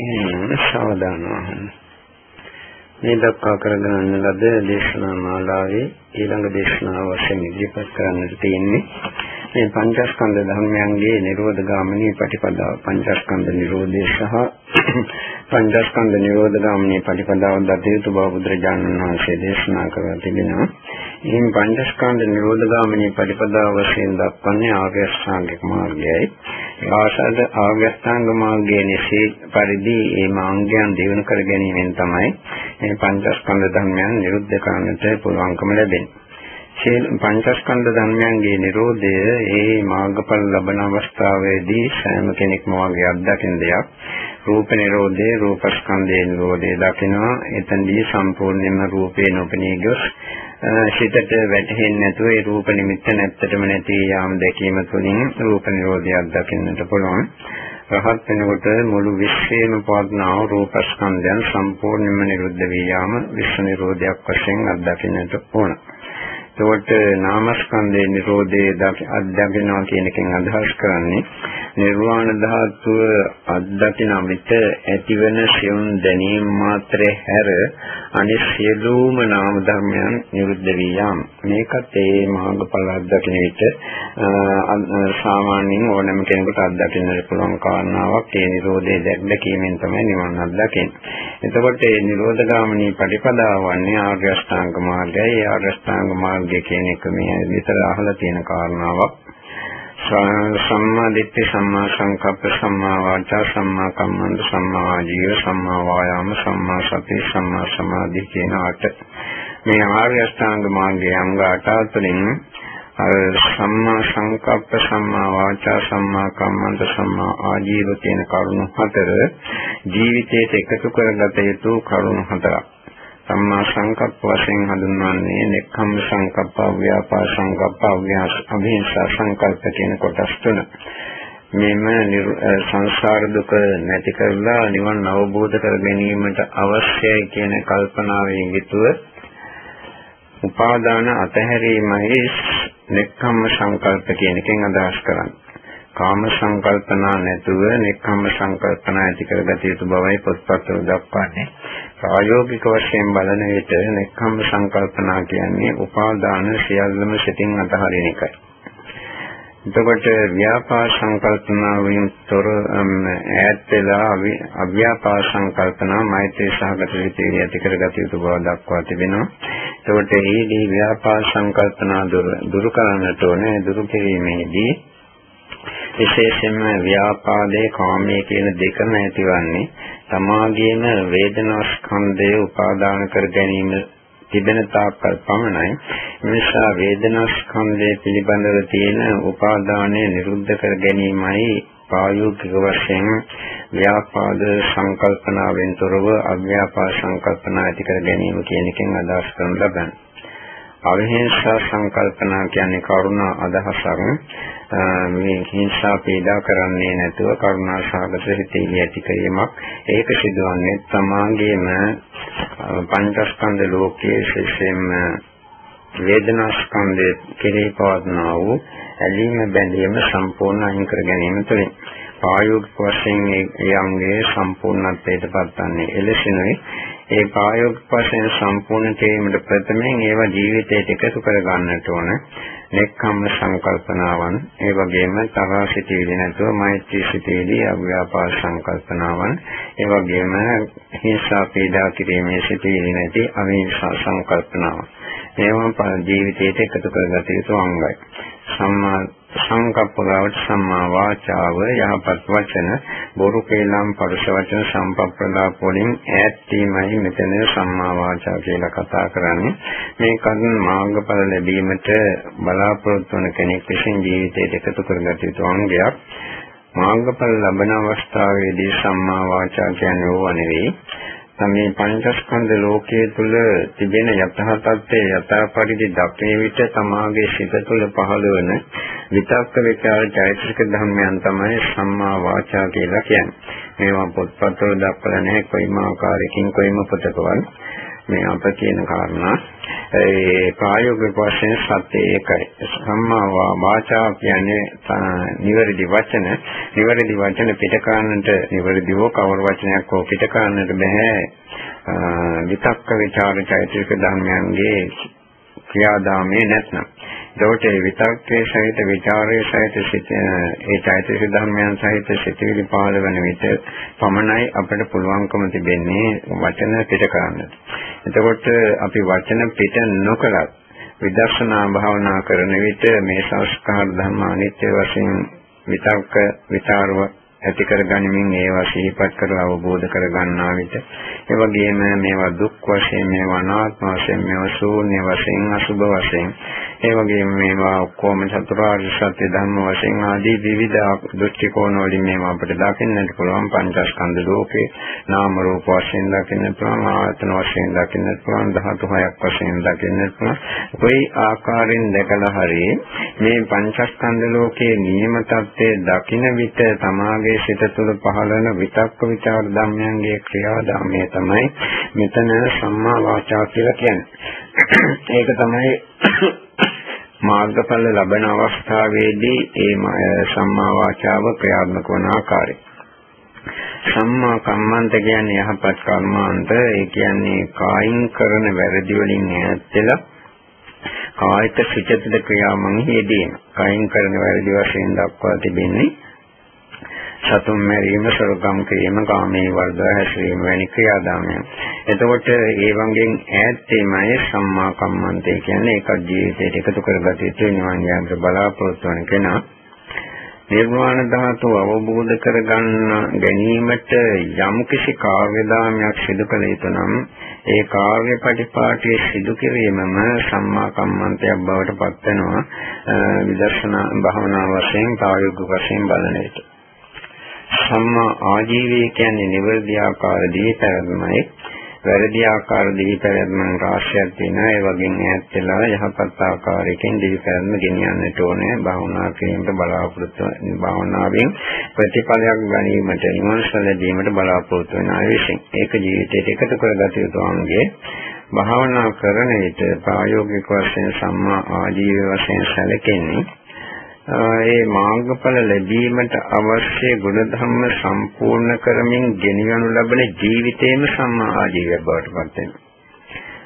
එහෙනම් සාවධානව අහන්න. මේ දක්වා කරගෙන ලද දේශනා මාලාවේ ඊළඟ දේශනාව වශයෙන් ඉදිරිපත් කරන්නට තියෙන්නේ මේ පංචස්කන්ධ ධර්මයන්ගේ නිරෝධ ගාමිනී ප්‍රතිපදාව පංචස්කන්ධ නිරෝධය සහ පංචස්කන්ධ නිරෝධ ගාමිනී ප්‍රතිපදාව දතියුතු බව බුදුරජාණන් වහන්සේ දේශනා කරලා තිබෙනවා. ඉතින් පංචස්කන්ධ නිරෝධ ගාමිනී ප්‍රතිපදාව වශයෙන් දක්වන්නේ ආර්ය අෂ්ටාංගික මාර්ගයයි. ආසද ආර්ය අෂ්ටාංග මාර්ගයේ නිසී පරිදි මේ මාර්ගයන් දිනු කර ගැනීමෙන් තමයි මේ පංචස්කන්ධ ධර්මයන් නිරුද්ධ කරන්නට පුළුවන්කම ලැබෙන්නේ. පංචස්කන්ධ ධර්මයන්ගේ Nirodhaය ඒ මාර්ගඵල ලබන අවස්ථාවේදී සෑම කෙනෙක්ම වගේ අත්දකින දෙයක්. රූප Nirodhaය රූපස්කන්ධයේ Nirodhaය දකිනවා. එතනදී සම්පූර්ණයෙන්ම රූපේ නොපෙනී ගොස් සිතට වැටහෙන්නේ නැතුව ඒ රූප නිමිත්ත නැත්තටම නැති යාම දැකීම තුළින් රූප Nirodhaයක් දකින්නට පුළුවන්. රහත් වෙනකොට මුළු විශ්වයේම පවත්නා රූපස්කන්ධයන් සම්පූර්ණයෙන්ම නිරුද්ධ වී යාම විශ්ව නිරෝධයක් වශයෙන් අත්දකින්නට ඕන. එතකොට නාමස්කන්ධයේ Nirodhe අධ්‍යයනවා කියන එකෙන් අදහස් කරන්නේ නිර්වාණ ධාතුව අධ්‍යයන විට ඇතිවන සියුම් දැනීම මාත්‍රේ හැර අනිත් සියලුම නාම ධර්මයන් නිරුද්ධ වී යාම. මේකත් ඒ මාර්ගඵල අධ්‍යයන විට සාමාන්‍යයෙන් ඕනෑම කෙනෙකුට අත්දකින්නට පුළුවන් කාරණාවක් ඒ Nirodhe දැක්කීමෙන් තමයි නිවන් අත්දකින්නේ. එතකොට මේ Nirodha ගාමිනී ප්‍රතිපදාව වන්නේ ආර්ය අෂ්ටාංග මාර්ගයයි. ඒ ආර්ය අෂ්ටාංග මාර්ගය කියන එක මේ විතර අහලා තියෙන කාරණාවක්. සම්මා දිට්ඨි සම්මා සංකප්ප සම්මා වාචා සම්මා කම්මන්ත සම්මා ආජීව සම්මා වායාම සම්මා සති සම්මා සමාධි කියන අට මේ ආර්ය අෂ්ටාංග මාර්ගයේ අංග 8 තුළින් සම්මා සංකප්ප සම්මා වාචා සම්මා කම්මන්ත සම්මා ආජීව කියන කරුණු හතර ජීවිතයට එකතු කරගත යුතු කරුණු හතරක්. සම්මා සංකප්ප වශයෙන් හඳුන්වන්නේ නෙක්ඛම් සංකප්ප, ව්‍යාපාර සංකප්ප, අවිහිංසා සංකල්ප කියන කොටස් තුන. මෙම සංසාර දුක නැති කරලා නිවන් අවබෝධ කර ගැනීමට අවශ්‍යයි කියන කල්පනාවෙන් යුතුව උපාදාන අතහැරීමයි නෙක්ඛම්ම සංකල්ප කියන එකෙන් අදහස් කරන්නේ. කාම සංකල්පනා නැතුව නෙක්ඛම්ම සංකල්පනා ඇති කරගත යුතු බවයි පොත්පත්වල දක්වන්නේ. ප්‍රායෝගික වශයෙන් බලන විට නෙක්ඛම්ම සංකල්පනා කියන්නේ උපාදාන සියල්ලම සිතින් අතහරින එකයි. එතකොට ව්‍යාපාර සංකල්පනාවෙන් තොර ඈත් වෙලා අව්‍යාපාර සංකල්පනා මෛත්‍රී සහගත විචේ ඇති කරගත යුතු බව දක්වා තිබෙනවා. එතකොට මේදී ව්‍යාපාර සංකල්පනා දුරු කරන්නට ඕනේ දුරු කිරීමේදී විශේෂයෙන්ම ව්‍යාපාදයේ කාමයේ කියන දෙකම ඇතිවන්නේ තමාගේම වේදනා ස්කන්ධය උපාදාන කර ගැනීම තිබෙන තාක්කල් පමණයි නිසා වේදනා ස්කන්ධය පිළිබඳව තියෙන උපාදානය නිරුද්ධ කර ගැනීමයි ප්‍රායෝගික වශයෙන් ව්‍යාපාද සංකල්පනාවෙන් තොරව අව්‍යාපාද සංකල්පනා ඇති කර ගැනීම කියන එකෙන් අදහස් කරන ලබන්නේ. අවිහිංසා සංකල්පනා කියන්නේ කරුණා අදහසක්. මේ හිංසා පීඩා කරන්නේ නැතුව කරුණා සාගත හිතේ ඇති කිරීමක්. ඒක සිදුවන්නේ තමාගේම පංචස්කන්ධ ලෝකයේ විශේෂයෙන්ම වේදනා ස්කන්ධයේ කෙරෙහි පවත්නා වූ ඇලීම බැඳීම සම්පූර්ණ අයින් කර ගැනීම තුළින්. ප්‍රායෝගික වශයෙන් ඒ අංගයේ සම්පූර්ණත්වයට පත්වන්නේ එලෙසිනුයි. ඒ ප්‍රායෝගික වශයෙන් සම්පූර්ණ කිරීමට ප්‍රථමයෙන් ඒවා ජීවිතයට එකතු කර ගන්නට ඕන. නෙක්ඛම්ම සංකල්පනාවන් ඒ වගේම තරහ සිටිවිලි නැතුව මෛත්‍රී සිටිවිලි අව්‍යාපාද සංකල්පනාවන් ඒ වගේම හිංසා පීඩා කිරීමේ සිටිවිලි නැති අවිහිංසා සංකල්පනාවන්. මේවා ජීවිතයට එකතු කරගත යුතු අංගයි. සම්මා සංකප්ප ගාවට සම්මා වාචාව යහපත් වචන බොරු කේලම් පරුෂ වචන සම්පප්පලාප වලින් ඈත් වීමයි මෙතන සම්මා වාචා කියලා කතා කරන්නේ. මේ කර්ම මාර්ගඵල ලැබීමට බලාපොරොත්තු වන කෙනෙක් විසින් ජීවිතයට එකතු කරගත යුතු අංගයක්. මාර්ගඵල ලබන අවස්ථාවේදී සම්මා වාචා කියන්නේ ඕවා නෙවෙයි. මේ පංචස්කන්ධ ලෝකයේ තුල තිබෙන යථා තත්ත්වයේ යථා පරිදි දක්නේ විට තමාගේ සිත තුළ පහළ වන විතක්ක විචාර චෛතසික ධර්මයන් තමයි සම්මා වාචා කියලා කියන්නේ. මේවා පොත්පත්වල දක්වලා නැහැ කොයිම ආකාරයකින් කොයිම පොතකවත්. මේ අප කියන කාරණා ඒ ප්‍රායෝගික වශයෙන් සත්‍ය ඒකයි. සම්මා වාචා කියන්නේ නිවැරදි වචන. නිවැරදි වචන පිට කරන්නට නිවැරදිව කවර වචනයක් හෝ පිට කරන්නට බෑ. විතක්ක ਵਿਚාර චෛතසික ධර්මයන්ගේ ක්‍රියාදාමයේ නැත්නම් එතකොට ඒ විතක්කේ සහිත ਵਿਚාරයේ සහිත සිත ඒ চৈতසික ධර්මයන් සහිත සිතවිලි පහළ වෙන විට පමණයි අපිට පුළුවන්කම තිබෙන්නේ වචන පිට කරන්න. එතකොට අපි වචන පිට නොකලත් විදර්ශනා භාවනා කරන විට මේ සංස්කාර ධර්ම අනිත්‍ය වශයෙන් විතක්ක විචාරව ඇති කරගනිමින් ඒවා සිහිපත් කරලා අවබෝධ කරගන්නා විට ඒ වගේම මේවා දුක් වශයෙන් මේවා අනාත්ම වශයෙන් මේවා ශූන්‍ය වශයෙන් අසුභ වශයෙන් ඒ වගේම මේවා ඔක්කොම චතුරාර්ය සත්‍ය ධර්ම වශයෙන් ආදී විවිධ දෘෂ්ටි කෝණ වලින් මේවා අපිට දකින්නට පුළුවන්. පංචස්කන්ධ ලෝකේ නාම රූප වශයෙන් දකින්නට පුළුවන් ආයතන වශයෙන් දකින්නට පුළුවන් ධාතු හයක් වශයෙන් දකින්නට පුළුවන්. කොයි ආකාරයෙන් දැකලා හරි මේ පංචස්කන්ධ ලෝකයේ නියම තත්ත්වයේ දකින විට තමාගේ අපේ සිත තුළ පහළන විතක්ක ਵਿਚාර ධර්මයන්ගේ ක්‍රියාදාමය තමයි මෙතන සම්මා වාචා කියලා කියන්නේ. ඒක තමයි මාර්ගඵල ලබන අවස්ථාවේදී ඒ සම්මා වාචාව ක්‍රියාත්මක වන ආකාරය. සම්මා කම්මන්ත කියන්නේ යහපත් කර්මාන්ත ඒ කියන්නේ කායින් කරන වැරදි වලින් ඈත් වෙලා කායික සිතද ක්‍රියාවන් යෙදීම. කායින් කරන වැරදි වශයෙන් දක්වා තිබෙන්නේ සතුන් මැරීම, සොරකම් කිරීම, කාමයේ වර්ධව හැසිරීම වැනි ක්‍රියාදාමයන්. එතකොට ඒ වගේ ඈත් වීමයි සම්මා කම්මන්තේ කියන්නේ ඒක ජීවිතයට එකතු කරගත යුතු නිවන් යාමට බලාපොරොත්තු වන කෙනා. නිර්වාණ ධාතුව අවබෝධ කරගන්න ගැනීමට යම් කිසි කාර්යදාමයක් සිදු කළ යුතු නම් ඒ කාර්ය ප්‍රතිපාටිය සිදු කිරීමම සම්මා කම්මන්තයක් බවට පත් වෙනවා විදර්ශනා භාවනා වශයෙන් ප්‍රායෝගික වශයෙන් බලන විට. සම්මා ආජීවය කියන්නේ නිවැරදි ආකාර දීපැවැත්මයි. වැරදි ආකාර දීපැවැත්මන් රාශියක් තියෙනවා. ඒ වගේම ඈත් වෙලා යහපත් ආකාරයකින් දීපැවැත්ම ගෙනියන්නට ඕනේ. භාවනා කිරීමට බලාපොරොත්තු භාවනාවෙන් ප්‍රතිඵලයක් ගැනීමට නිවන්ස ලැබීමට බලාපොරොත්තු වෙන අය විසින්. ඒක ජීවිතයට එකතු කරගත යුතු අංගයේ භාවනා කරන විට ප්‍රායෝගික වශයෙන් සම්මා ආජීව වශයෙන් සැලකෙන්නේ ඒ මාර්ගඵල ලැබීමට අවශ්‍ය ගුණධර්ම සම්පූර්ණ කරමින් ගෙනියනු ලබන ජීවිතේම සම්මා ආජීවය බවට පත් වෙනවා.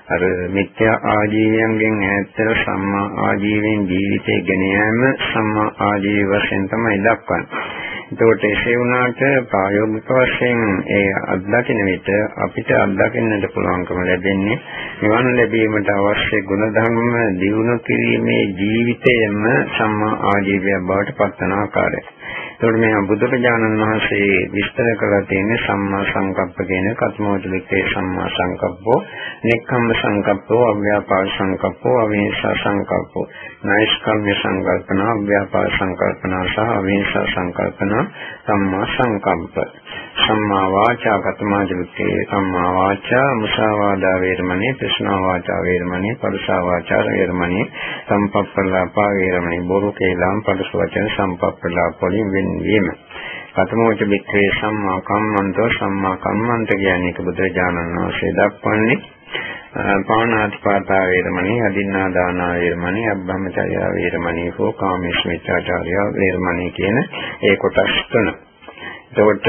අර මිත්‍යා ආජීවයෙන් ඈත්තර සම්මා ආජීවයෙන් ජීවිතේ ගෙන යාම සම්මා ආජීව වශයෙන් තමයි දක්වන්නේ. එතකොට එසේ වුණාට ප්‍රායෝගික වශයෙන් ඒ අත්දකින විට අපිට අත්දකින්නට පුළුවන්කම ලැබෙන්නේ නිවන් ලැබීමට අවශ්‍ය ගුණධර්ම දියුණු කිරීමේ ජීවිතයම සම්මා ආජීවයක් බවට පත්වන ආකාරය. එතකොට මේ බුදුරජාණන් වහන්සේ විස්තර කරලා තියෙන්නේ සම්මා සංකප්ප කියන කත්මෝච වික්‍රේ සම්මා සංකප්පෝ, නෙක්ඛම්ම සංකප්පෝ, අව්‍යාපාද සංකප්පෝ, අවිහිංසා සංකප්පෝ, නෛෂ්කම්ම්‍ය සංකල්පනා, අව්‍යාපාද සංකල්පනා සහ අවිහිංසා සංකල්පනා සම්මා සංකප්ප. සම්මා වාචා කතමාච වික්‍රේ සම්මා වාචා, මුසාවාදා වේරමණී, ප්‍රශ්නා වාචා වේරමණී, පරුසා වාචා වේරමණී, සම්පප්පලාපා වේරමණී, බොරු කේලම් පරුස වචන සම්පප්පලාප වලින් වෙන්වීම. පතමෝච බික්ඛවේ සම්මා කම්මන්තෝ සම්මා කම්මන්ත කියන්නේ ඒක බුදුරජාණන් වහන්සේ දක්වන්නේ පාණාතිපාතා වේරමණී අදින්නා දානා වේරමණී අබ්බහ්මචර්ය වේරමණී හෝ කාමේශමිච්ඡාචාරය වේරමණී කියන ඒ කොටස් තුන. එතකොට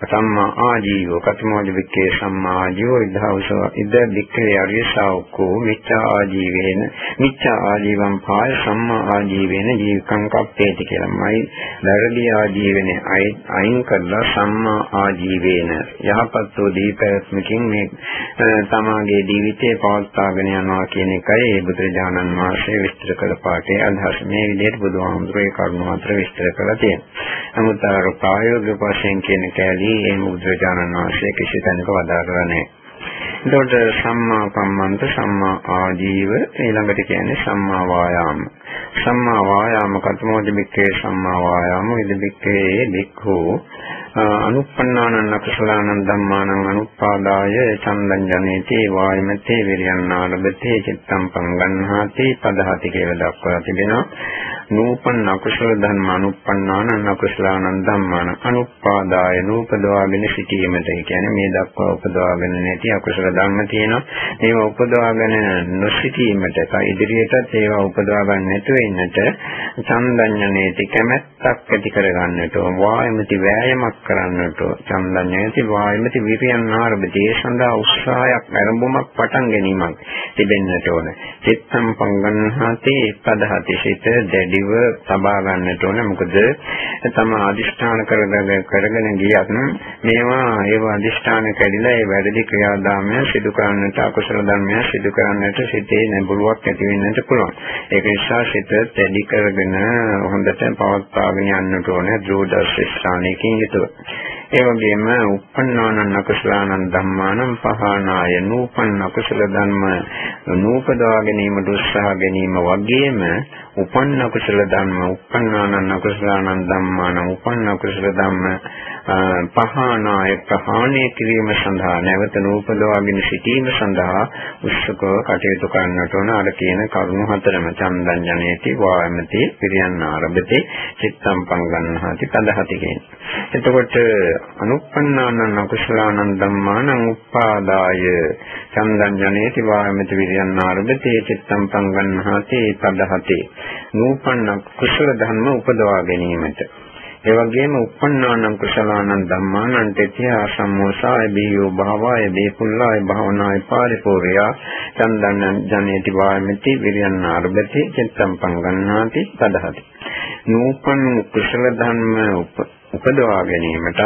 සම්මා ආජීවෝ කතමෝද වික්කේ සම්මා ආජීවෝ ඉදහවස ඉද වික්කේ අරියසාවකෝ මිච්ඡා ආජීවේන මිච්ඡා ආජීවම් පාය සම්මා ආජීවේන ජීවකං කප්පේති කියලාමයි වැරදි ආජීවනේ අයින් කරලා සම්මා ආජීවේන. යහපත් වූ දීපැවැත්මකින් මේ තමාගේ ජීවිතේ පවත්වාගෙන යනවා කියන එකයි මේ බුදුරජාණන් වහන්සේ විස්තර කළ පාඩේ අදහස. මේ විදිහට බුදුහාමුදුරේ කරුණු අතර විස්තර කරලා තියෙනවා. නමුත් අර ප්‍රායෝගික වශයෙන් කියන කැලේ ඒ බුදුරජාණන් වහන්සේ කිසි තැනක වදාරලා නැහැ. එතකොට සම්මා කම්මන්ත සම්මා ආජීව ඊළඟට කියන්නේ සම්මා වායාම. සම්මා වායාම කතමෝද බික්කේ සම්මා වායාම ඉද බික්කේ බික්ඛු අනුප්පන්නානං අකුසලානං ධම්මානං අනුපාදාය චන්දං ජනේති වායමතේ විරියන්නාලබතේ චිත්තං පංගන්හාති පදහති කියලා දක්වලා තිබෙනවා. නූපන් අකුසල ධර්ම අනුප්පන්නානං අකුසලානං ධම්මානං අනුපාදාය නූපදවාගෙන සිටීමට ඒ කියන්නේ මේ දක්වා උපදවාගෙන නැති අකුසල ධර්ම තියෙනවා. ඒවා උපදවාගෙන නොසිටීමට ඉදිරියටත් ඒවා උපදවා ගන්න නැතුව ඉන්නට චන්දඤ්ඤනේති කැමැත්තක් ඇති කරගන්නට වායමති වෑයමක් කරන්නට චන්දඤ්ඤනේති වායමති විරියන් ආරම්භදී ඒ සඳහා උත්සාහයක් ආරම්භමක් පටන් ගැනීමක් තිබෙන්නට ඕන. චිත්තම් පංගන්හාති පදහති සිත දැඩි දිව සබා ගන්නට ඕන. මොකද තම අදිෂ්ඨාන කරගෙන කරගෙන ගියත් මේවා ඒව අදිෂ්ඨාන කැඩිලා ඒ වැරදි ක්‍රියාදාමය සිදු කරන්නට අකුසල ධර්මය සිදු කරන්නට සිතේ නැඹුරුවක් ඇති වෙන්නට පුළුවන්. ඒක නිසා සිත තැඩි කරගෙන හොඳට පවත්වාගෙන යන්නට ඕන. දෘಢ ශිෂ්ඨානයකින් යුතුව. ඒ වගේම uppannānaṁ akusalaṇaṁ ධම්මානං පහානාය නූපන්න අකුසල ධර්ම නූපදවා ගැනීමට උත්සාහ ගැනීම වගේම උපන්න අකුසල ධර්ම uppannānaṁ akusalaṇaṁ ධම්මානං උපන්න අකුසල ධර්ම පහානාය ප්‍රහාණය කිරීම සඳහා නැවත නූපදවාගෙන සිටීම සඳහා උත්සුකව කටයුතු කරන්නට ඕන අර කියන කරුණු හතරම චන්දං ජනේති වායමති පිරියන් ආරබති චිත්තම් පංගන්නහති පදහති කියන. එතකොට අනුප්පන්නානං අකුසලානං ධම්මානං උප්පාදාය චන්දං ජනේති වායමති විරියන් ආරබති චිත්තම් පංගන්නහති පදහති. නූපන්න කුසල ධර්ම උපදවා ගැනීමට ඒ වගේම uppannānaṁ කුසලානං ධම්මානං තෙතිය සම්මෝසාය බීයෝ භාවාය දීපුල්ලාය භාවනාය පාරිපූර්ණයා චන්දන්නං ජනේති වායමති විරියන් ආරබති චිත්තම් පංගන්නාති තදහති නූපන් කුසල ධර්ම උපදවා ගැනීමටත්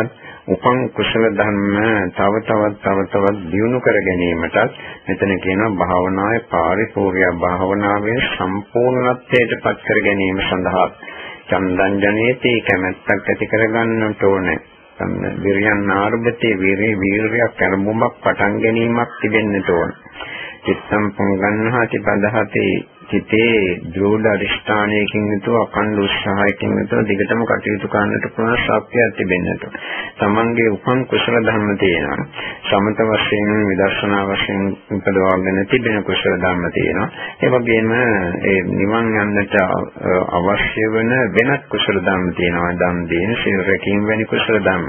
උපන් කුසල ධර්ම තව තවත් තව තවත් දියුණු කර ගැනීමටත් මෙතන කියනවා භාවනාවේ පාරිපූර්ණ භාවනාවේ සම්පූර්ණත්වයට පත් කර ගැනීම සඳහා චන්දං ජනේති කැමැත්තක් ඇති කරගන්නට ඕනේ. විරියන් ආරම්භතේ වීරේ වීරයක් කරමුමක් පටන් ගැනීමක් තිබෙන්නට ඕන. චිත්තම් පංගන්නහති බදහති හිතේ දෘඪ අරිෂ්ඨානයකින් යුතුව අකණ්ඩ උත්සාහයකින් යුතුව දිගටම කටයුතු කරන්නට පුළුවන් ශක්තියක් තිබෙන්නට. තමන්ගේ උපන් කුසල ධර්ම තියෙනවා. සමත වශයෙන් විදර්ශනා වශයෙන් උපදවාගෙන තිබෙන කුසල ධර්ම තියෙනවා. ඒ වගේම ඒ නිවන් යන්නට අවශ්‍ය වෙන වෙනත් කුසල ධර්ම තියෙනවා. දන් දීන, සීල රැකීම වැනි කුසල ධර්ම.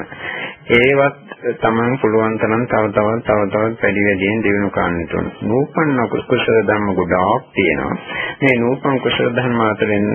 ඒවත් තමන් පුළුවන් තරම් තව තවත් තව තවත් වැඩි වැඩියෙන් දිනු කරන්නට ඕන. නූපන්න කුසල ධර්ම ගොඩාක් තියෙනවා. මේ නූපන් කුසල ධර්ම අතරින්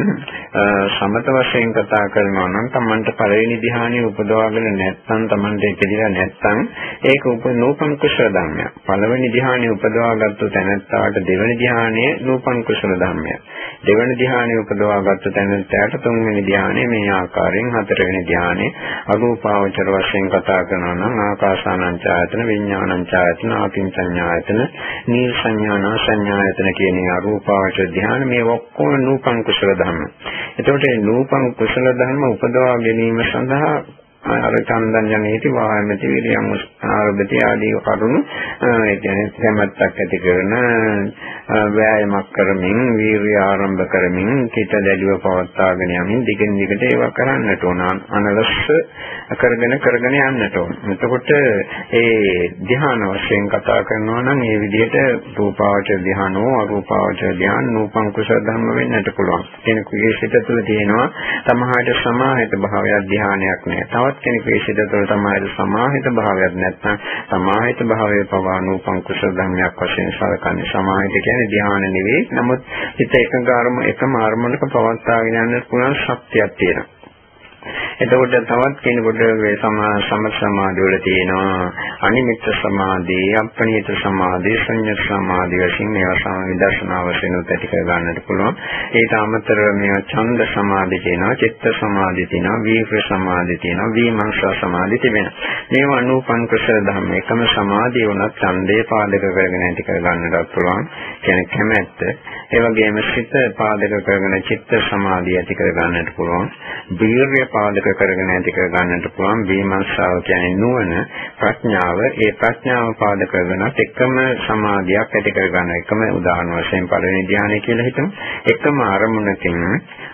සමත වශයෙන් කතා කරනවා නම් තමන්ට පළවෙනි ධ්‍යානෙ උපදවාගෙන නැත්නම් තමන්ට ඉතිරිලා නැත්නම් ඒක උප නූපන් කුසල ධර්මයක්. පළවෙනි ධ්‍යානෙ උපදවාගත්තු තැනැත්තාට දෙවෙනි ධ්‍යානෙ නූපන් කුසල ධර්මයක්. දෙවෙනි ධ්‍යානෙ උපදවාගත්තු තැනැත්තාට තුන්වෙනි ධ්‍යානෙ මේ ආකාරයෙන් හතරවෙනි ධ්‍යානෙ අරූපාවචර වශයෙන් කතා කරනවා නම් ආකාසානං ඡායතන විඥානං ඡායතන ආකින්චඤ්ඤායතන නීල් සංඥාන සංඥායතන කියන අරූපාවචර ධ්‍යාන මේ ඔක්කොම නූපං කුසල ධර්ම. එතකොට මේ නූපං කුසල ධර්ම උපදවා ගැනීම සඳහා අර චන්දන් ජනේති වායමති විරියම් ආරබති ආදී කරුණු ඒ කියන්නේ සමත්තක් ඇති කරන ව්‍යායාමයක් කරමින් වීර්ය ආරම්භ කරමින් කිත දැඩිව පවත්වාගෙන යමින් දිගින් දිගට ඒවා කරන්නට ඕන අනලස්ස කරගෙන කරගෙන යන්නට ඕන. එතකොට ඒ ධ්‍යාන වශයෙන් කතා කරනවා නම් ඒ විදිහට රූපාවචර ධ්‍යානෝ අරූපාවචර ධ්‍යාන නූපං කුසල ධර්ම වෙන්නට පුළුවන්. කෙනෙකුගේ සිත තුළ තියෙනවා සමාහයට සමාහිත භාවයක් ධ්‍යානයක් නෑ. තවත් තවත් කෙනෙකුගේ සිත තුළ තමයි සමාහිත භාවයක් නැත්නම් සමාහිත භාවයේ පවා නූපං කුසල ධර්මයක් වශයෙන් සලකන්නේ. සමාහිත කියන්නේ ධ්‍යාන නෙවෙයි. නමුත් හිත එකඟ අරම එකම අරමුණක පවත්වාගෙන යන්න පුළුවන් ශක්තියක් තියෙනවා. එතකොට තවත් කෙනෙකුට මේ සම සමාධිය වල තියෙනවා අනිමිත්ත සමාධි, අප්‍රණීත සමාධි, සංයත සමාධි වශයෙන් මේවා සමවිදර්ශනා වශයෙන් උත්ටි කර ගන්නට පුළුවන්. ඊට අමතරව මේවා ඡන්ද සමාධි තියෙනවා, චිත්ත සමාධි තියෙනවා, වීර්ය සමාධි තියෙනවා, විමර්ශන සමාධි තිබෙනවා. මේවා අනුපන් කුසල ධර්ම එකම සමාධිය වුණත් ඡන්දේ පාදක කරගෙන ඇති කර ගන්නට පුළුවන්. කියන්නේ කැමැත්ත. ඒ වගේම සිත පාදක කරගෙන චිත්ත සමාධිය ඇති කර ගන්නට පුළුවන්. වීර්ය පාදක කරගෙන ඇති කර ගන්නට පුළුවන්. විමර්ශාව කියන්නේ නුවණ ප්‍රඥාව. ඒ ප්‍රඥාව පාදක කරගෙන එකම සමාධියක් ඇති කර ගන්න එකම උදාහරණ වශයෙන් පළවෙනි ධ්‍යානය කියලා හිතමු. එකම අරමුණකින්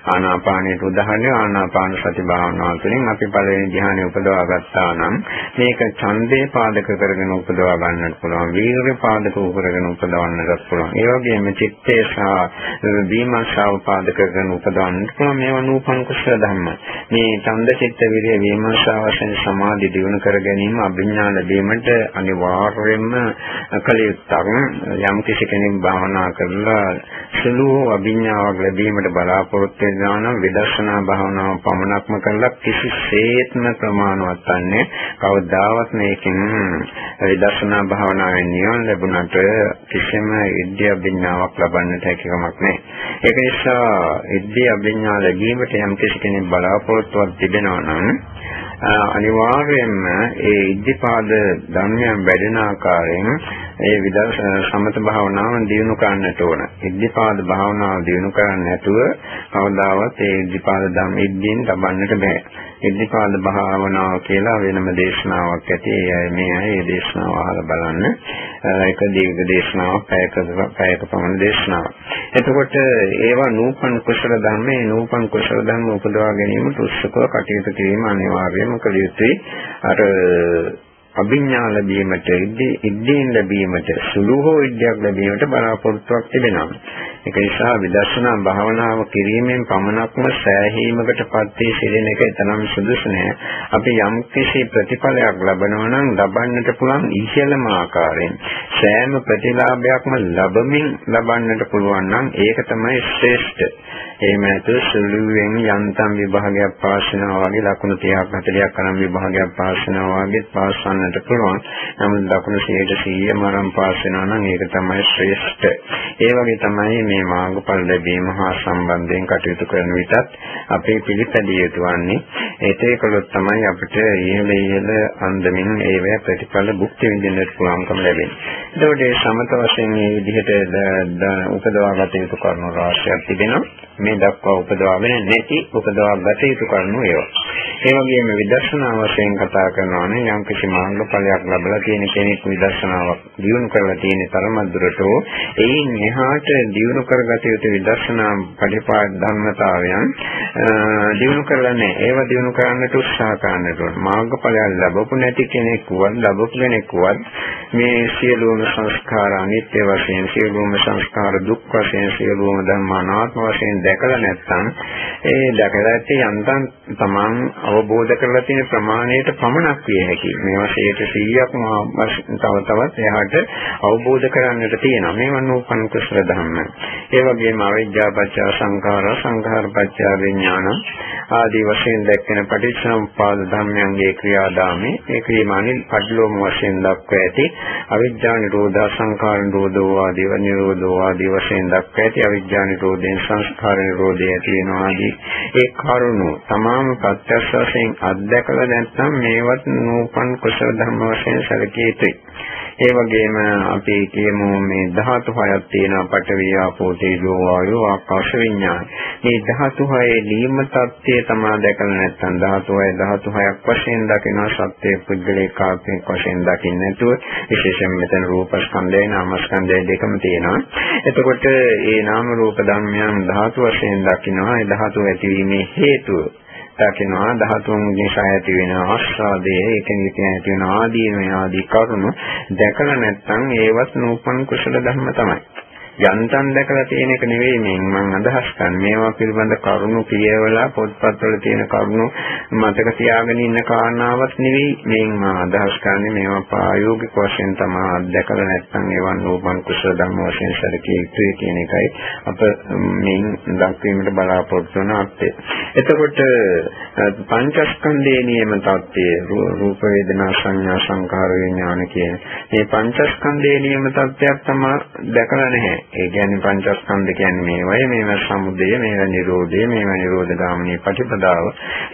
ආනාපානයේ උදාහරණය ආනාපාන සති භාවනාව තුළින් අපි පළවෙනි ධ්‍යානය උපදවා ගත්තා නම් මේක ඡන්දේ පාදක කරගෙන උපදවා ගන්නට පුළුවන්. වීර්ය පාදක කරගෙන උපදවන්නට පුළුවන්. ඒ වගේම චිත්තේ සහ විමර්ශාව පාදක කරගෙන උපදවන්නට පුළුවන්. මේවා නූපන් කුසල ධර්ම. මේ ඡන්ද චිත්ත විරිය විමර්ශාව වශයෙන් සමාධි දියුණු කර ගැනීම අභිඥා ලැබීමට අනිවාර්යයෙන්ම කළ යුත්තක්. යම් කිසි කෙනෙක් භාවනා කරලා සුළු අභිඥාවක් ලැබීමට බලාපොරොත්තු වෙනවා නම් විදර්ශනා භාවනාව පමණක්ම කරලා කිසිසේත්ම ප්‍රමාණවත් නැහැ කවදාවත් මේකෙන් විදර්ශනා භාවනාවෙන් නිවන ලැබුණට කිසිම ඉද්ධි අභිඥාවක් ලබන්නට හැකියාවක් නැහැ. ඒක නිසා ඉද්ධි අභිඥා ලැබීමට යම් කිසි කෙනෙක් බලාපොරොත්තුවක් තිබෙනවා නම් අනිවාර්යයෙන්ම ඒ ඉද්ධිපාද ධර්මයන් වැඩෙන ආකාරයෙන් ඒ විදර්ශ සමත භාවනාව දියුණු කරන්නට ඕන. ඉද්ධිපාද භාවනාව දියුණු කරන්නේ නැතුව කවදාවත් ඒ ඉද්ධිපාද ධම්ම ඉද්ධියෙන් ලබන්නට බෑ. ඉද්ධිපාද භාවනාව කියලා වෙනම දේශනාවක් ඇති. මේ අය මේ දේශනාව අහලා බලන්න. ඒක දීර්ඝ දේශනාවක්, පැයක පැයක පමණ දේශනාවක්. එතකොට ඒවා නූපන් කුසල ධර්මයේ නූපන් කුසල ධර්ම උපදවා ගැනීමට උත්සුකව කටයුතු කිරීම අනිවාර්යයෙන්ම කළ යුතුයි. අර අභිඥා ලැබීමට ඉද්දීන් ලැබීමට සුළු හෝ විද්‍යාවක් ලැබීමට බලාපොරොත්තුවක් තිබෙනවා. ඒක නිසා විදර්ශනා භාවනාව කිරීමෙන් පමණක්ම සෑහීමකටපත් වී සිටින එක තරම් සුදුසු නෑ. අපි යම් කිසි ප්‍රතිඵලයක් ලබනවා නම් ලබන්නට පුළුවන් ඉහළම ආකාරයෙන් සෑම ප්‍රතිලාභයක්ම ලැබමින් ලබන්නට පුළුවන් නම් ඒක තමයි ශ්‍රේෂ්ඨ. එහෙම නැත්නම් සුළුවෙන් යන්තම් විභාගයක් පාස් වෙනවා වගේ ලකුණු 30ක් 40ක් අරන් විභාගයක් පාස් වෙනවා වගේ පාස් වන්නට පුළුවන්. නමුත් ලකුණු 100 මරම් පාස් වෙනවා නම් ඒක තමයි ශ්‍රේෂ්ඨ. ඒ වගේ තමයි මේ මාර්ගඵල ලැබීම හා සම්බන්ධයෙන් කටයුතු කරන විටත් අපේ පිළිපැදිය යුතු වන්නේ ඒකේ කළොත් තමයි අපිට ඉහළ ඉහළ අන්දමින් ඒවැ ප්‍රතිඵල භුක්ති විඳින්නට පුළුවන්කම ලැබෙන්නේ. එතකොට මේ සමත වශයෙන් මේ විදිහට උපදවාගත යුතු කරුණු රාශියක් තිබෙනවා. මේ දක්වා උපදවාගෙන නැති උපදවා ගත යුතු කරුණු ඒවා. ඒ වගේම විදර්ශනා වශයෙන් කතා කරනවා නම් යම් කිසි මාර්ගඵලයක් ලැබලා තියෙන කෙනෙක් විදර්ශනාවක් දියුණු කරලා තියෙන තරම දුරට එයින් එහාට දියුණු කරගත යුතු විදර්ශනා පරිපාද ධර්මතාවයන් දියුණු කරලා නැහැ. ඒවා දියුණු කරන්නට උත්සාහ කරන්නට ඕන. මාර්ගඵලයක් ලැබපු නැති කෙනෙක් වත් ලැබපු කෙනෙක් වත් මේ සියලුම සංස්කාර අනිත්‍ය වශයෙන් සියලුම සංස්කාර දුක් වශයෙන් සියලුම ධර්ම අනාත්ම වශයෙන් දැකලා නැත්නම් ඒ දැකලා ඇත්තේ යන්තම් තමන් අවබෝධ කරලා තියෙන ප්‍රමාණයට පමණක් විය හැකියි. මේවා 100%ක්ම තව තවත් එහාට අවබෝධ කරන්නට තියෙනවා. මේවා නූපන් කුසල ධර්ම. ඒ වගේම අවිද්‍යා පත්‍ය සංඛාර සංඛාර පත්‍ය විඥාන ආදී වශයෙන් දැක්වෙන පටිච්චසමුප්පාද ධර්මයන්ගේ ක්‍රියාදාමේ ඒ ක්‍රියාමානින් පඩලෝම වශයෙන් දක්වා ඇති අවිද්‍යා නිරෝධා සංඛාර නිරෝධෝ ආදී නිරෝධෝ ආදී වශයෙන් දක්වා ඇති අවිද්‍යා නිරෝධයෙන් සංස්කාර නිරෝධය ඇති වෙනවා ආදී ඒ කරුණු තමාම ප්‍රත්‍යක්ෂ වශයෙන් අත්දැකලා නැත්නම් මේවත් නූපන් කුසල ධර්ම වශයෙන් සැලකිය යුතුයි. ඒ වගේම අපි කියමු මේ ධාතු හයක් තියෙනවා පඨවි ආපෝ තේජෝ වායෝ ආකාශ විඥාන. මේ ධාතු හයේ දීම தත්ත්වය තමා දැකලා නැත්නම් ධාතු හය ධාතු හයක් වශයෙන් දකින සත්‍ය පුද්ගලිකාත්මික වශයෙන් දකින්න නැතුව විශේෂයෙන් මෙතන රූපස්කන්ධය නාමස්කන්ධය දෙකම තියෙනවා. එතකොට මේ නාම රූප ධර්මයන් ධාතු වශයෙන් දකිනවා. ඒ ධාතු ඇතිවීමේ හේතුව දකිනවා ධාතුන් නිසා ඇති වෙන ආස්වාදයේ ඒකෙන් ඇති වෙන ආදීන ආදී කරුණු දැකලා නැත්නම් ඒවත් නූපන් කුසල ධර්ම තමයි. යන්තම් දැකලා තියෙන එක නෙවෙයි මේ මම අදහස් කරන්නේ. මේවා පිළිබඳ කරුණු කියවලා පොත්පත්වල තියෙන කරුණු මතක තියාගෙන ඉන්න කාරණාවක් නෙවෙයි මේ මම අදහස් කරන්නේ මේවා ප්‍රායෝගික වශයෙන් තමයි අත්දැකලා නැත්නම් ඒවා නෝබන් කුසල ධර්ම වශයෙන් සැලකිය යුතුයි කියන එකයි අප මේන් දක්වීමට බලාපොරොත්තු වන අර්ථය. එතකොට පංචස්කන්ධයේ නියම தත්ත්වය රූප වේදනා සංඥා සංකාර විඥාන කියන මේ පංචස්කන්ධයේ නියම தත්ත්වයක් තමයි දැකලා නැහැ. ඒ කියන්නේ පංචස්කන්ධ කියන්නේ මේවයි මේව සමුදය මේව නිරෝධය මේව නිරෝධ ගාමිනී ප්‍රතිපදාව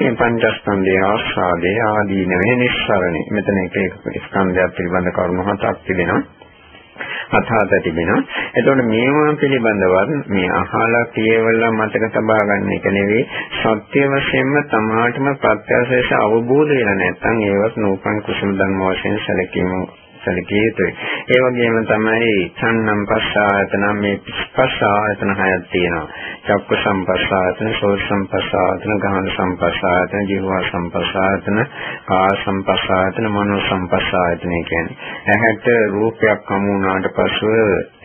මේ පංචස්කන්ධයේ ආස්වාදේ ආදීනවේ නිස්සරණේ මෙතන එක එක ස්කන්ධයක් පිළිබඳ කරුණු හතක් තිබෙනවා. අතහත තිබෙනවා. එතකොට මේවා පිළිබඳව මේ අහලා කියවලා මතක තබා ගන්න එක නෙවෙයි. සත්‍ය වශයෙන්ම තමාටම ප්‍රත්‍යක්ෂ අවබෝධ වෙලා නැත්නම් ඒවත් නූපන් කුසල ධර්ම වශයෙන් සැලකීම සැලකිය යුතුයි. ඒ වගේම තමයි චන්නම් පස්සායතන මේ පස්සායතන හයක් තියෙනවා. චක්ක සම්පස්සායතන, සෝත සම්පස්සායතන, ගහන සම්පස්සායතන, ජීව සම්පස්සායතන, කාය සම්පස්සායතන, මනෝ සම්පස්සායතන කියන්නේ. ඇහැට රූපයක් හමු වුණාට පසුව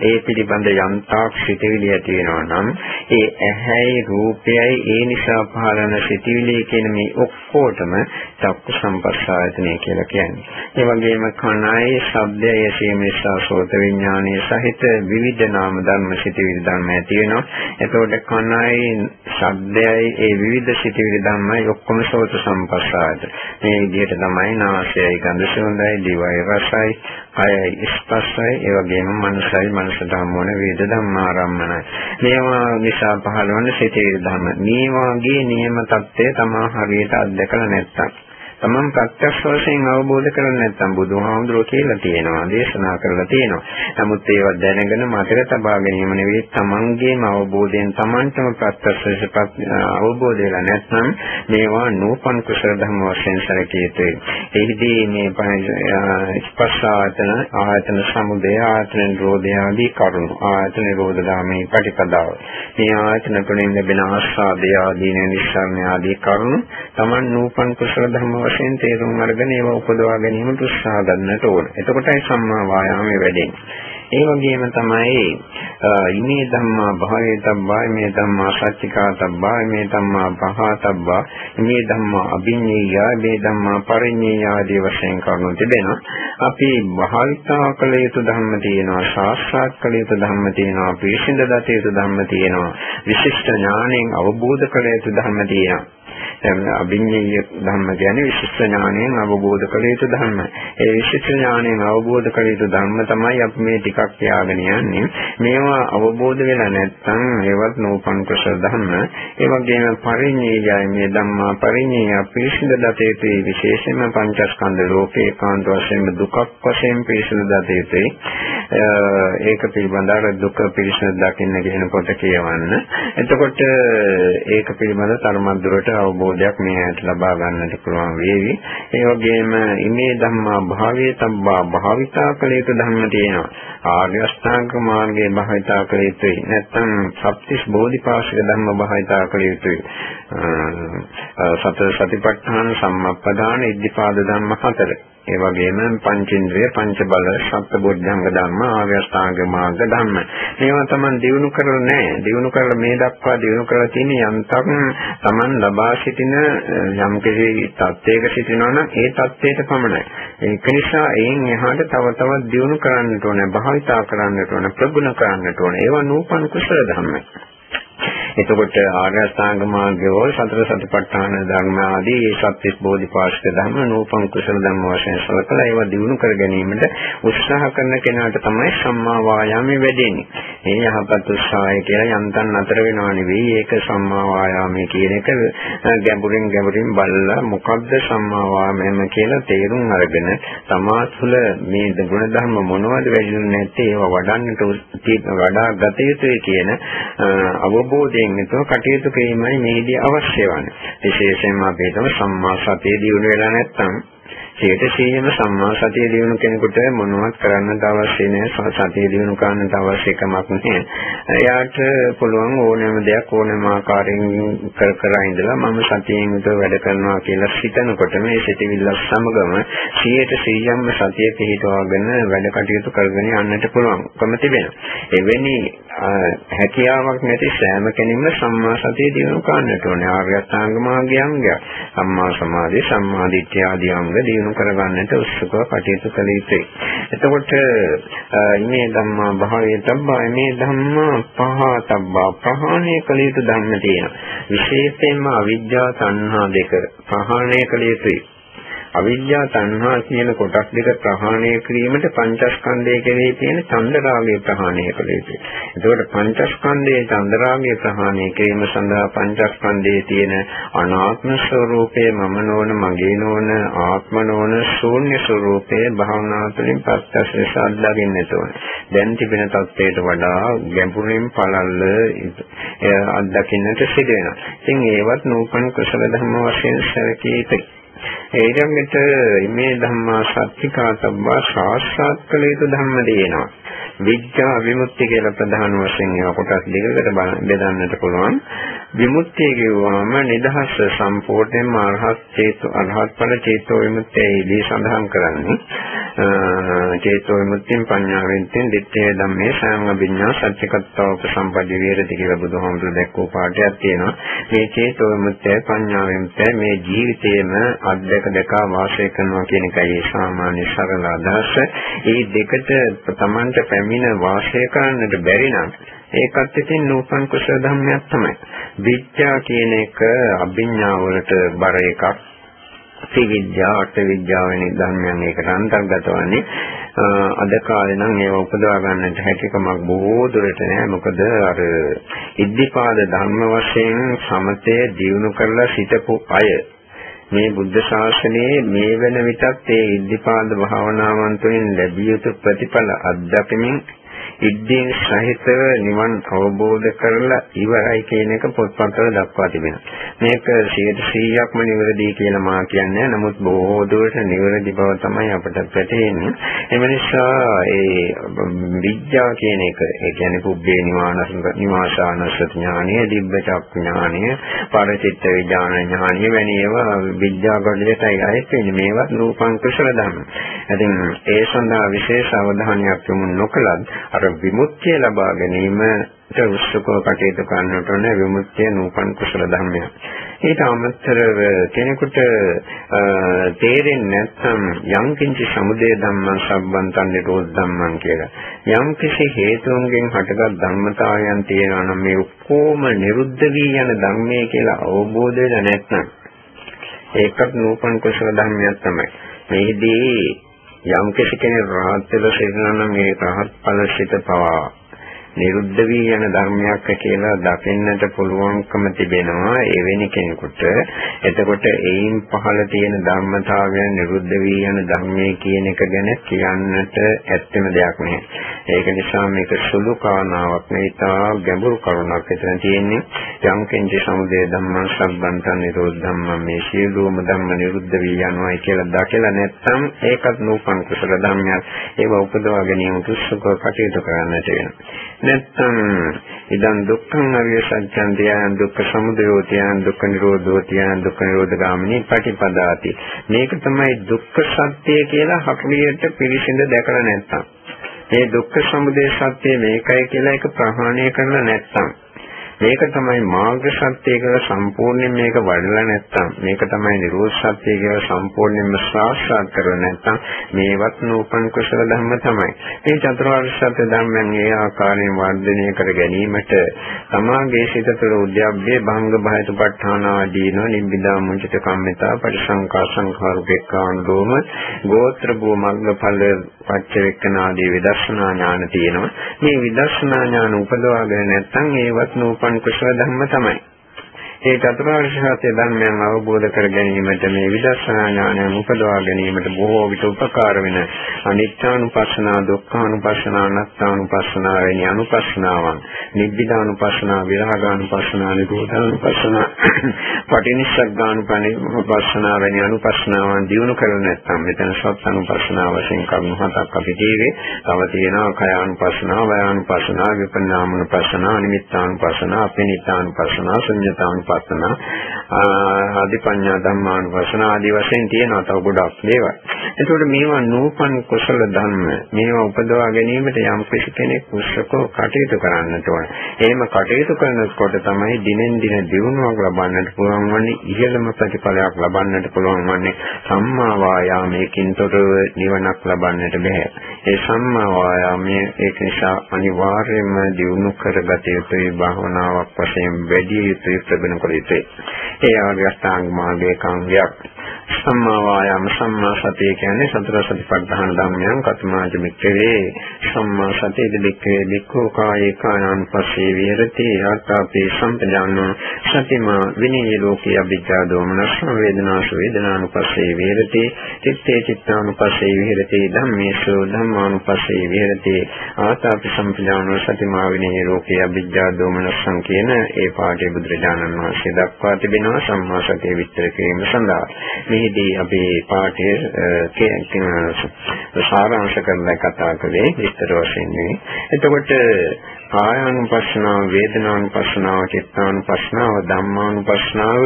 ඒ පිළිබඳ යම්තාක් සිටිවිලි ඇති වෙනවා නම් ඒ ඇහැයි රූපයයි ඒ නිසා පහළන සිටිවිලි කියන මේ ඔක්කොටම චක්ක සම්පස්සායතනය කියලා කියන්නේ. ඒ වගේම කනයි ශබ්දය ඇසීම නිසා සෝත විඥානයේ සහිත විවිධ නාම ධර්ම සිටිවිලි ධර්ම ඇති වෙනවා. එතකොට කනයි ශබ්දයයි ඒ විවිධ සිටිවිලි ධර්මයි ඔක්කොම සෝත සම්පස්සාද. මේ විදිහට තමයි නාසයයි ගඳ සුවඳයි දිවයි රසයි කයයි ස්පර්ශයි ඒ වගේම මනසයි මනසට හමුවන වේද ධම්මාරම්මනයි. මේවා නිසා පහළවන සිටිවිලි ධර්ම. මේ වාගේ නියම தත්ත්වය තමා හරියට අත්දකලා නැත්තම් තමන් ප්‍රත්‍යක්ෂ වශයෙන් අවබෝධ කරගන්න නැත්නම් බුදුහාමුදුරුවෝ කියලා තියෙනවා දේශනා කරලා තියෙනවා. නමුත් ඒවා දැනගෙන මතක තබා ගැනීම නෙවෙයි තමන්ගේම අවබෝධයෙන් තමන්ටම ප්‍රත්‍යක්ෂ අවබෝධ වෙලා නැත්නම් මේවා නූපන් කුසල ධර්ම වශයෙන් සැලකිය යුතුයි. එහිදී මේ ස්පර්ශායතන ආයතන සමුදය ආයතන නිරෝධය ආදී කරුණු ආයතන නිරෝධ ධාමේ ප්‍රතිපදාව. මේ ආයතන තුළින් ලැබෙන ආස්වාදය ආදී නිස්සාරණ ආදී කරුණු තමන් නූපන් කුසල ධර්ම වශයෙන් තේරුම් අරගෙන ඒවා උපදවා ගැනීමට උත්සාහ ගන්නට ඕන. එතකොටයි සම්මා වායාමයේ වැඩෙන්නේ. ඒ වගේම තමයි ඉමේ ධම්මා භාවේ තබ්බා මේ ධම්මා සච්චිකා තබ්බා මේ ධම්මා පහතබ්බා මේ ධම්මා අභිඤ්ඤේය මේ ධම්මා පරිඤ්ඤේය ආදී වශයෙන් කරුණු තිබෙනවා. අපි භාවිතා කළ යුතු ධර්ම තියෙනවා, සාක්ෂාත් කළ යුතු ධර්ම තියෙනවා, පිරිසිඳ දත යුතු ධර්ම තියෙනවා, විශිෂ්ට ඥාණයෙන් අවබෝධ කළ යුතු ධර්ම තියෙනවා. අභිඤ්ඤේය ධර්ම කියන්නේ විශිෂ්ට ඥාණයෙන් අවබෝධ කළ යුතු ධර්ම. ඒ විශිෂ්ට ඥාණයෙන් අවබෝධ කළ යුතු ධර්ම තමයි අපි මේ ටිකක් තියාගෙන යන්නේ. මේවා අවබෝධ වෙලා නැත්නම් ඒවත් නෝපන් කුසල ධර්ම. ඒ වගේම පරිඤ්ඤේයයි මේ ධම්මා පරිඤ්ඤේය පිරිසිදු දතේපේ විශේෂයෙන්ම පංචස්කන්ධ ලෝකේ කාන්ත වශයෙන් දුකක් වශයෙන් පිරිසිදු දතේපේ ඒක පිළිබඳව දුක පිරිසිදු දකින්න කියන කොට කියවන්න. එතකොට ඒක පිළිබඳ තරමද්දුරට අවබෝධයක් මේ ඇයට ලබා ගන්නට පුළුවන් වේවි. ඒ වගේම ඉමේ ධම්මා භාවයේ තබ්බා භාවිතා කළ යුතු ධර්ම තියෙනවා. ආර්ය අෂ්ටාංග මාර්ගයේ භාවිතා කළ යුතුයි. නැත්නම් සත්‍තිස් බෝධිපාශික ධර්ම භාවිතා කළ යුතුයි. සතර සතිපට්ඨාන සම්මප්පදාන ඉද්ධිපාද ධර්ම හතර. ඒ වගේම පංචේන්ද්‍රිය පංච බල සත්බොධ්‍යංග ධර්ම ආර්ය අෂ්ටාංග මාර්ග ධර්ම මේවා Taman දිනු කරලා නැහැ. දිනු කරලා මේ දක්වා දිනු කරලා තියෙන යන්තම් Taman ලබා සිටින යම් කිසි තත්ත්වයක සිටිනවා නම් ඒ තත්ත්වයට පමණයි. ඒක නිසා එයින් එහාට තව තවත් දිනු කරන්නට ඕනේ භාවිතා කරන්නට ඕනේ ප්‍රගුණ කරන්නට ඕනේ. ඒවා නූපන් කුසල ධර්ම එතකොට ආර්ය අෂ්ටාංග මාර්ගයේ සතර සතිපට්ඨාන ධර්ම ආදී ඒ සත්‍විස් බෝධිපාශක ධර්ම නූපන් කුසල ධර්ම වශයෙන් සලකලා ඒවා දිනු කර ගැනීමට උත්සාහ කරන කෙනාට තමයි සම්මා වායාමයේ වැඩෙන්නේ. මේ යහපත් උත්සාහය කියලා යන්තම් නතර වෙනව නෙවෙයි. ඒක සම්මා වායාමයේ කියන එක ගැඹුරින් ගැඹුරින් බලලා මොකද්ද සම්මා වායාමයම කියලා තේරුම් අරගෙන තමා තුළ මේ ගුණ ධර්ම මොනවද වැඩිුනේ නැත්තේ ඒවා වඩන්නට වඩා ගත යුතුයි කියන අවබෝධය සතියෙන් යුතුව කටයුතු කිරීමයි මේදී අවශ්‍ය වන්නේ. විශේෂයෙන්ම අපි හිතමු සම්මා සතිය දියුණු වෙලා නැත්නම් 100%ම සම්මා සතිය දිනු කෙනෙකුට මොනවත් කරන්නට අවශ්‍ය නැහැ සතිය දිනු කරන්නට අවශ්‍ය කමක් නැහැ. එයාට පුළුවන් ඕනෑම දෙයක් ඕනෑම ආකාරයෙන් කර කර ඉඳලා මම සතියෙන් යුතුව වැඩ කරනවා කියලා හිතනකොට මේ සිතිවිල්ල සමගම 100%ම සතිය පිහිටවාගෙන වැඩ කටයුතු කරගෙන යන්නට පුළුවන්කම තිබෙනවා. එවැනි හැකියාවක් නැති සෑම කෙනෙක්ම සම්මා සතිය දිනු කරන්නට ඕනේ. ආර්ය අෂ්ටාංග මාර්ගය අංගය. සම්මා සමාධි, සම්මා දිට්ඨිය ආදී අංග දිනු දිනු කරගන්නට උත්සුකව කටයුතු කළ යුතුයි. එතකොට මේ ධම්මා භාවයේ තබ්බා මේ ධම්මා පහතබ්බා ප්‍රහාණය කළ යුතු ධර්ම තියෙනවා. විශේෂයෙන්ම අවිද්‍යාව සංහා දෙක ප්‍රහාණය කළ යුතුයි. අවිද්‍යා තණ්හා කියන කොටස් දෙක ප්‍රහාණය කිරීමට පංචස්කන්ධය කෙරෙහි තියෙන චන්දරාගය ප්‍රහාණය කළ යුතුයි. එතකොට පංචස්කන්ධයේ චන්දරාගය ප්‍රහාණය කිරීම සඳහා පංචස්කන්ධයේ තියෙන අනාත්ම ස්වરૂපයේ මම නොවන මගේ නොවන ආත්ම නොවන ශූන්‍ය ස්වરૂපයේ භාවනා තුළින් ප්‍රත්‍යක්ෂ අත්දකින්නට ඕනේ. දැන් තිබෙන තත්ත්වයට වඩා ගැඹුරින් පළල්ල අත්දකින්නට සිදු වෙනවා. ඉතින් ඒවත් නූපන් කුසල ධර්ම වශයෙන් සැලකී යුතුයි. ඊළඟට මේ ධම්මා සත්‍තිකාතබ්බා ශාස්ත්‍රාත් කළ යුතු ධම්ම දෙනවා. විද්‍යා විමුක්තිය කියලා ප්‍රධාන වශයෙන් ඒවා කොටස් දෙකකට බෙදන්නට පුළුවන්. විමුක්තිය කියුවාම නිදහස සම්පූර්ණයෙන්ම අරහත් චේතෝ අරහත් ඵල චේතෝ විමුක්තියදී සඳහන් කරන්නේ. චේතෝ විමුක්තියෙන් පඤ්ඤාවෙන් තින් දිත්තේ ධම්මේ සාංග විඤ්ඤා සත්‍යකත්වක සම්පදි විහෙරති කියලා බුදුහාමුදුරු දැක්වූ පාඩයක් තියෙනවා. මේ චේතෝ විමුක්තිය පඤ්ඤා විමුක්තිය මේ ජීවිතයේම අධ්‍යක දෙක වාසය කරනවා කියන එකයි සාමාන්‍ය සරල අදහස. මේ දෙකට තමන්ට පැමිණ වාසය කරන්නට බැරි නම් ඒකත් ඉතින් නූපන් කුසල ධර්මයක් තමයි. විද්‍යා කියන එක අභිඥා වලට බර එකක්. ත්‍රිවිද්‍යා, අටවිද්‍යා වැනි ධර්මයන් ඒකට අන්තර්ගත වන්නේ. අද කාලේ නම් ඒව උපදවා ගන්නට හැකියාවක් බොහෝ දුරට නෑ. මොකද අර ඉද්ධිපාද ධර්ම වශයෙන් සමතය දියුණු කරලා සිටපු අය මේ බුද්ධ ශාසනයේ මේ වෙන විටත් ඒ ඉද්ධිපාද භාවනාවන් තුළින් ලැබිය යුතු ප්‍රතිඵල අත්දැකීමින් ඉද්දීන් සහිතව නිවන් අවබෝධ කරලා ඉවරයි කියන එක පොත්පත්වල දක්වා තිබෙනවා. මේක 100%ක්ම නිවැරදි කියලා මා කියන්නේ. නමුත් බොහෝ දුරට නිවැරදි බව තමයි අපට පැටහෙන්නේ. එම නිසා ඒ විද්‍යාව කියන එක, ඒ කියන්නේ පුබ්බේ නිවානස නිවාසානස ඥානය, දිබ්බචක් ඥානය, පරිචිත්ත විඥාන ඥානය වැනි ඒවා විද්‍යා කොටසටයි අයිති වෙන්නේ. මේවා රූපං කුසල ධර්ම. ඉතින් ඒ සඳහා විශේෂ අවධානයක් යොමු නොකලත් අර විමුක්තිය ලබා ගැනීමට උත්සුකව කටයුතු කරන්නට ඕන විමුක්තිය නූපන් කුසල ධර්මයක්. ඊට අමතරව කෙනෙකුට තේරෙන්නේ නැත්නම් යම් කිංචි සමුදය ධම්මං සම්බන්තන් නිරෝධ ධම්මං කියලා. යම් කිසි හේතුන්ගෙන් හටගත් ධර්මතාවයන් තියෙනවා නම් මේ ඔක්කොම නිරුද්ධ වී යන ධර්මයේ කියලා අවබෝධ වෙලා නැත්නම් ඒකත් නූපන් කුසල ධර්මයක් තමයි. මේදී යම් කෙනෙක් රහත් වෙලා සිටිනවා නම් ඒ රහත් ඵල සිත පවා නිරුද්ධ වී යන ධර්මයක් කියලා දකින්නට පුළුවන්කම තිබෙනවා එවැනි කෙනෙකුට. එතකොට ඒයින් පහළ තියෙන ධර්මතාවයන් නිරුද්ධ වී යන ධර්මයේ කියන එක ගැන කියන්නට ඇත්තම දෙයක් නෑ ඒක නිසා මේක සුළු කාරණාවක් නෙවෙයි ගැඹුරු කරුණක් එතන තියෙන්නේ. යම් කෙනෙක් සමුදය ධම්මං සම්බන්තන් නිරෝධ ධම්මං මේ සියලුම ධම්ම නිරුද්ධ වී යනවායි කියලා දැකලා නැත්නම් ඒකත් නූපන් කුසල ධර්මයක්. ඒව උපදවා ගැනීම උත්සුකව කටයුතු කරන්නට වෙනවා. නැත්නම් ඉදන් දුක්ඛං අවිය සත්‍යං ධ්‍යාන දුක්ඛ සමුදයෝ ධ්‍යාන දුක්ඛ නිරෝධෝ ධ්‍යාන දුක්ඛ නිරෝධ ගාමිනී පටිපදාති. මේක තමයි දුක්ඛ සත්‍ය කියලා හකුලියට පිළිසිඳ දැකලා නැත්නම් මේ දුක්ඛ සමුදය සත්‍ය මේකයි කියලා එක ප්‍රහාණය කරලා නැත්නම් මේක තමයි මාර්ග සත්‍ය කියලා සම්පූර්ණයෙන් මේක වඩලා නැත්තම් මේක තමයි නිරෝධ සත්‍ය කියලා සම්පූර්ණයෙන්ම සාක්ෂාත් කරලා නැත්තම් මේවත් නූපන් කුසල ධර්ම තමයි. මේ චතුරාර්ය සත්‍ය ධර්මයන් ඒ ආකාරයෙන් වර්ධනය කර ගැනීමට සමාගයේ සිත තුළ උද්‍යප්පේ භංග භයතුපත්ඨාන ආදීන නිබ්බිදා මුංචිත කම්මිතා පරිසංකා සංඛාරුපේක්ඛාන්දෝම ගෝත්‍ර භූමග්ගඵල පච්චවෙක්කනාදී විදර්ශනා ඥාන තියෙනවා. මේ විදර්ශනා ඥාන උපදවාගෙන නැත්නම් ඒවත් නූපන් උපන් කුසල ධර්ම තමයි. ඒ චතුරාර්ය සත්‍ය ධර්මයන් අවබෝධ කර ගැනීමට මේ විදර්ශනා ඥානය උපදවා ගැනීමට බොහෝ විට උපකාර වෙන අනිත්‍යානුපස්සනා, දුක්ඛානුපස්සනා, අනාත්මානුපස්සනා වැනි අනුපස්සනාවන්, නිබ්බිදානුපස්සනා, විරාගානුපස්සනා, නිරෝධානුපස්සනා, පටිනිස්සග්ගානුපස්සනා වැනි අනුපස්සනාවන් දිනු කරලා නැත්නම් මෙතන සත්‍යනුපස්සනා වශයෙන් කරුණු හතක් අපි කියවේ. තව තියෙනවා කයානුපස්සනා, වයානුපස්සනා, විපන්නාමනුපස්සනා, නිමිත්තානුපස්සනා, අපිනිතානුපස්සනා, ශුන්‍යතානුපස්සනා ධම්මානුපස්සන ආදිපඤ්ඤා ධම්මානුපස්සන ආදී වශයෙන් තියෙනවා තව ගොඩක් දේවල්. එතකොට මේවා නූපන් කුසල ධර්ම මේවා උපදවා ගැනීමට යම් කෙනෙක් උත්සකව කටයුතු කරන්නට ඕන. එහෙම කටයුතු කරනකොට තමයි දිනෙන් දින දියුණුවක් ලබන්නට පුළුවන් වන්නේ ඉහළම ප්‍රතිඵලයක් ලබන්නට පුළුවන් වන්නේ සම්මා වායාමයකින් තොරව නිවනක් ලබන්නට බෑ. ඒ සම්මා වායාමයේ ඒක නිසා අනිවාර්යයෙන්ම දියුණු කරගත යුතුයි භාවනාවක් වශයෙන් වැඩි යුතුයි ප්‍රගුණ කළ යුතුයි. ඒ ආර්ය අෂ්ටාංග මාර්ගයේ කාංගයක් සම්මා වායාම සම්මා සතිය කියන්නේ සතර සතිපට්ඨාන ධර්මයන් කතමාජ මිත්‍රේ. සම්මා සතිය දෙකේ දෙකෝ කායේ කායानुපස්සේ විහෙරති. ආත්තාපේ සම්පජානෝ සතිමා විනී ලෝකේ අභිජ්ජා දෝමනස් වේදනාසු වේදනානුපස්සේ විහෙරති. චිත්තේ චිත්තානුපස්සේ විහෙරති. ධම්මේසු ධම්මානුපස්සේ විහෙරති. ආත්තාපේ සම්පජානෝ සතිමා විනී ලෝකේ අභිජ්ජා දෝමනස්සං කියන ඒ පාඩේ බුදුරජාණන් වහන්සේ දක්වා තිබෙනවා. සම්මා සතිය විස්තර කිරීම සඳහා. මෙහිදී අපි පාඩේ සාරාංශ කරලා කතා කළේ විස්තර වශයෙන් නෙවෙයි. එතකොට කායානුපස්සනාව, වේදනානුපස්සනාව, චිත්තානුපස්සනාව, ධම්මානුපස්සනාව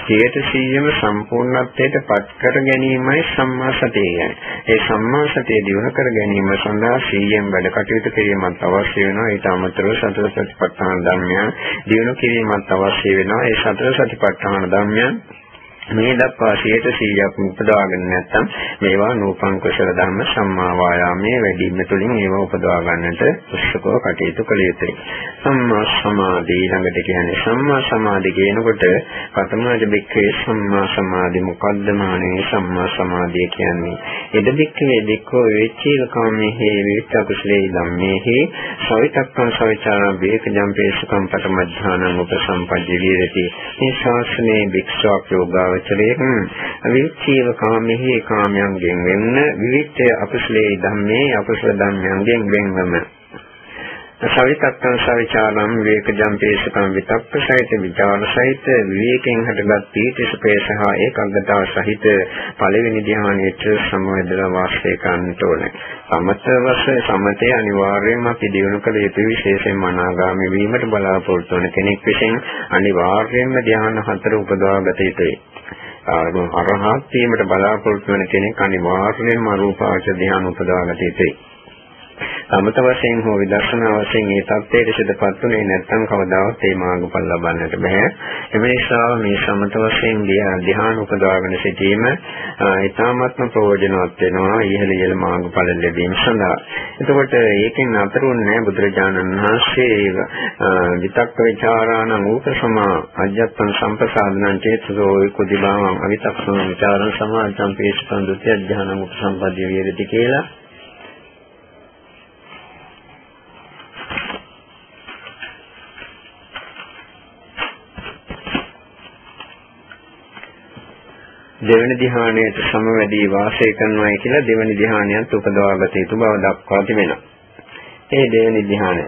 100%ම සම්පූර්ණත්වයට පත් කර ගැනීමයි සම්මා සතිය කියන්නේ. ඒ සම්මා සතිය දිනු කර ගැනීම සඳහා සීයෙන් වැඩ කටයුතු කිරීමත් අවශ්‍ය වෙනවා. ඊට අමතරව සතර සතිපට්ඨාන ධර්මයන් දිනු කිරීමත් අවශ්‍ය වෙනවා. ඒ සතර සතිපට්ඨාන ධර්මයන් මේ දක්වා 100%ක් උපදවාගෙන නැත්නම් මේවා නූපං කුසල ධර්ම සම්මා වායාමයේ වැඩිම තුලින් ඒවා උපදවා ගන්නට උත්සුකව කටයුතු කළ යුතුයි. සම්මා සමාධි ළඟට කියන්නේ සම්මා සමාධි කියනකොට පතමද බික්කේ සම්මා සමාධි මොකද්ද මානේ සම්මා සමාධිය කියන්නේ. එද බික්කේ දෙකෝ වේචීල කාමයේ විවිධ කුසලේ ධම්මේහි සවිතක්කං සවිචාරං වේක ජම්පේසුකම් පතමධානං උපසම්පජ්ජ විරති. මේ ශාස්ත්‍රයේ භික්ෂුවක් යෝගා යෝගාවචරයෙන් විචීව කාමෙහි කාමයන්ගෙන් වෙන්න විවිච්ඡය අකුසලේ ධම්මේ අකුසල ධම්මයන්ගෙන් වෙන්වම සවිතක්කං සවිචාරම් විවේකජම් පේසකම් විතක්ක සහිත විචාර සහිත විවේකයෙන් හටගත් පීතිසුපේ සහ ඒකාග්‍රතාව සහිත පළවෙනි ධ්‍යානයට සමවැදලා වාසය කරන්නට ඕනේ. සමත වශයෙන් සමතේ අනිවාර්යයෙන්ම අපි දිනු කළ යුතු විශේෂයෙන්ම අනාගාමී වීමට බලාපොරොත්තු වන කෙනෙක් විසින් අනිවාර්යයෙන්ම ධ්‍යාන හතර උපදවා ගත යුතුයි. අරහත් වීමට බලාපොරොත්තු වන කෙනෙක් අනිවාර්යයෙන්ම අරූපාවච ධ්‍යාන උපදවා ගත යුතුයි. සමත වශයෙන් හෝ විදර්ශනා වශයෙන් මේ தත්ත්වයට සිදුපත් උනේ නැත්නම් කවදාවත් මේ මාර්ගඵල ලබන්නට බෑ. එම නිසා මේ සමත වශයෙන් ධ්‍යාන උපදවාගෙන සිටීම ඊ타ත්ම ප්‍රයෝජනවත් වෙනවා ඉහළ ඉහළ මාර්ගඵල ලැබීම සඳහා. එතකොට ඒකෙන් අතරුන්නේ බුදුරජාණන් වහන්සේ විතක්ක ਵਿਚාරාණ ඌක සමා අජ්ජත්තං සම්පසාදනං චේතසෝ කුදිබාවං අවිතක්කං විචාරං සමාජං පේසුතං ဒုတိ ය ධ්‍යානං උපසම්පදිය වේදති කියලා දෙවැනි ධ්‍යානයට සමවැදී වාසය කරනවායි කියලා දෙවැනි ධ්‍යානයත් උපදවාගත යුතු බව දක්වා තිබෙනවා. ඒ දෙවැනි ධ්‍යානය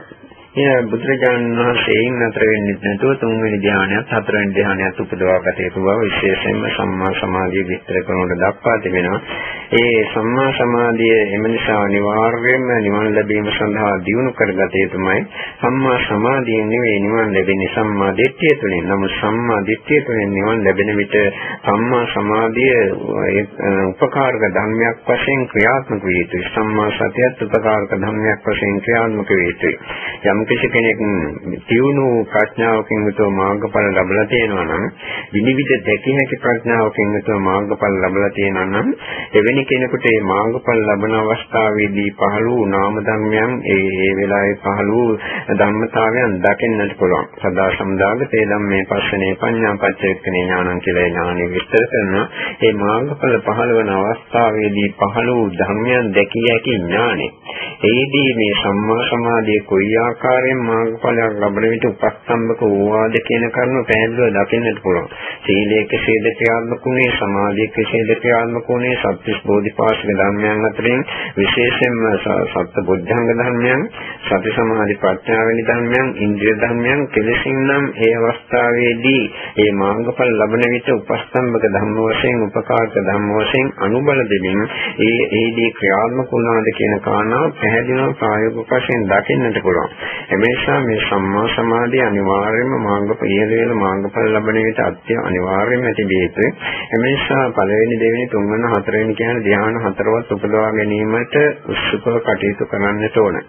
එය බුදුරජාණන් වහන්සේයින් නතර වෙන්නේ නැතුව තුන්වෙනි ධ්‍යානයත් හතරවෙනි ධ්‍යානයත් උපදවා ගත යුතු බව විශේෂයෙන්ම සම්මා සමාධිය විස්තර කරනකොට දක්වා තිබෙනවා. ඒ සම්මා සමාධිය එම නිසා අනිවාර්යයෙන්ම නිවන ලැබීම සඳහා දියුණු කරගත යුතුමයි. සම්මා සමාධියෙන් නෙවෙයි නිවන ලැබෙන්නේ සම්මා දිට්ඨිය තුළින්. නමුත් සම්මා දිට්ඨිය තුළින් නිවන ලැබෙන විට සම්මා සමාධිය උපකාරක ධර්මයක් වශයෙන් ක්‍රියාත්මක විය යුතුයි. සම්මා සතියත් උපකාරක ධර්මයක් වශයෙන් ක්‍රියාත්මක විය යුතුයි. යම් කිසි කෙනෙක් තියුණු ප්‍රඥාවකින් යුතුව මාර්ගඵල ලැබලා තියෙනවා නම් විනිවිද දැකිය හැකි ප්‍රඥාවකින් යුතුව මාර්ගඵල ලැබලා තියෙනවා නම් එවැනි කෙනෙකුට මේ මාර්ගඵල ලබන අවස්ථාවේදී පහළ වූ නාම ධර්මයන් ඒ ඒ වෙලාවේ පහළ වූ ධර්මතාවයන් දකින්නට පුළුවන්. සදා සම්දාගතේ ධම්මේ පස්සනේ පඤ්ඤා පච්චේක්කනේ ඥානං කියලා ඥානෙ විස්තර කරනවා. මේ මාර්ගඵල පහළ වන අවස්ථාවේදී පහළ වූ ධර්මයන් දැකිය හැකි ඥානෙ. ඒදී මේ සම්මා සමාධිය කොයි ආකාරයෙන් ආකාරයෙන් මාර්ගඵලයක් ලබන විට උපස්තම්භක වූවාද කියන කරුණ පැහැදිලිව දකින්නට පුළුවන්. සීලයේ කෙසේද ක්‍රියාත්මකුනේ, සමාධියේ කෙසේද ක්‍රියාත්මකුනේ, සත්‍විස් බෝධිපාශික ධර්මයන් අතරින් විශේෂයෙන්ම සත්‍ය බුද්ධංග ධර්මයන්, සති සමාධි ප්‍රඥා වැනි ධර්මයන්, ඉන්ද්‍රිය ධර්මයන් කෙලෙසින් නම් ඒ අවස්ථාවේදී මේ මාර්ගඵල ලබන විට උපස්තම්භක ධර්ම වශයෙන්, උපකාරක ධර්ම වශයෙන් අනුබල දෙමින් ඒ ඒදී ක්‍රියාත්මක වුණාද කියන කාරණාව පැහැදිලිව ප්‍රායෝගික වශයෙන් දකින්නට පුළුවන්. එමේසා මේ සම්මා සමාධිය අනිවාර්යයෙන්ම මාර්ග පිළිවෙල මාර්ගඵල ලබන විට අත්‍ය අනිවාර්යයෙන්ම තිබිය යුතුයි. එමේසා පළවෙනි දෙවෙනි තුන්වෙනි හතරවෙනි කියන ධ්‍යාන හතරවත් උපදවා ගැනීමට උත්සුකව කටයුතු කරන්නට ඕනේ.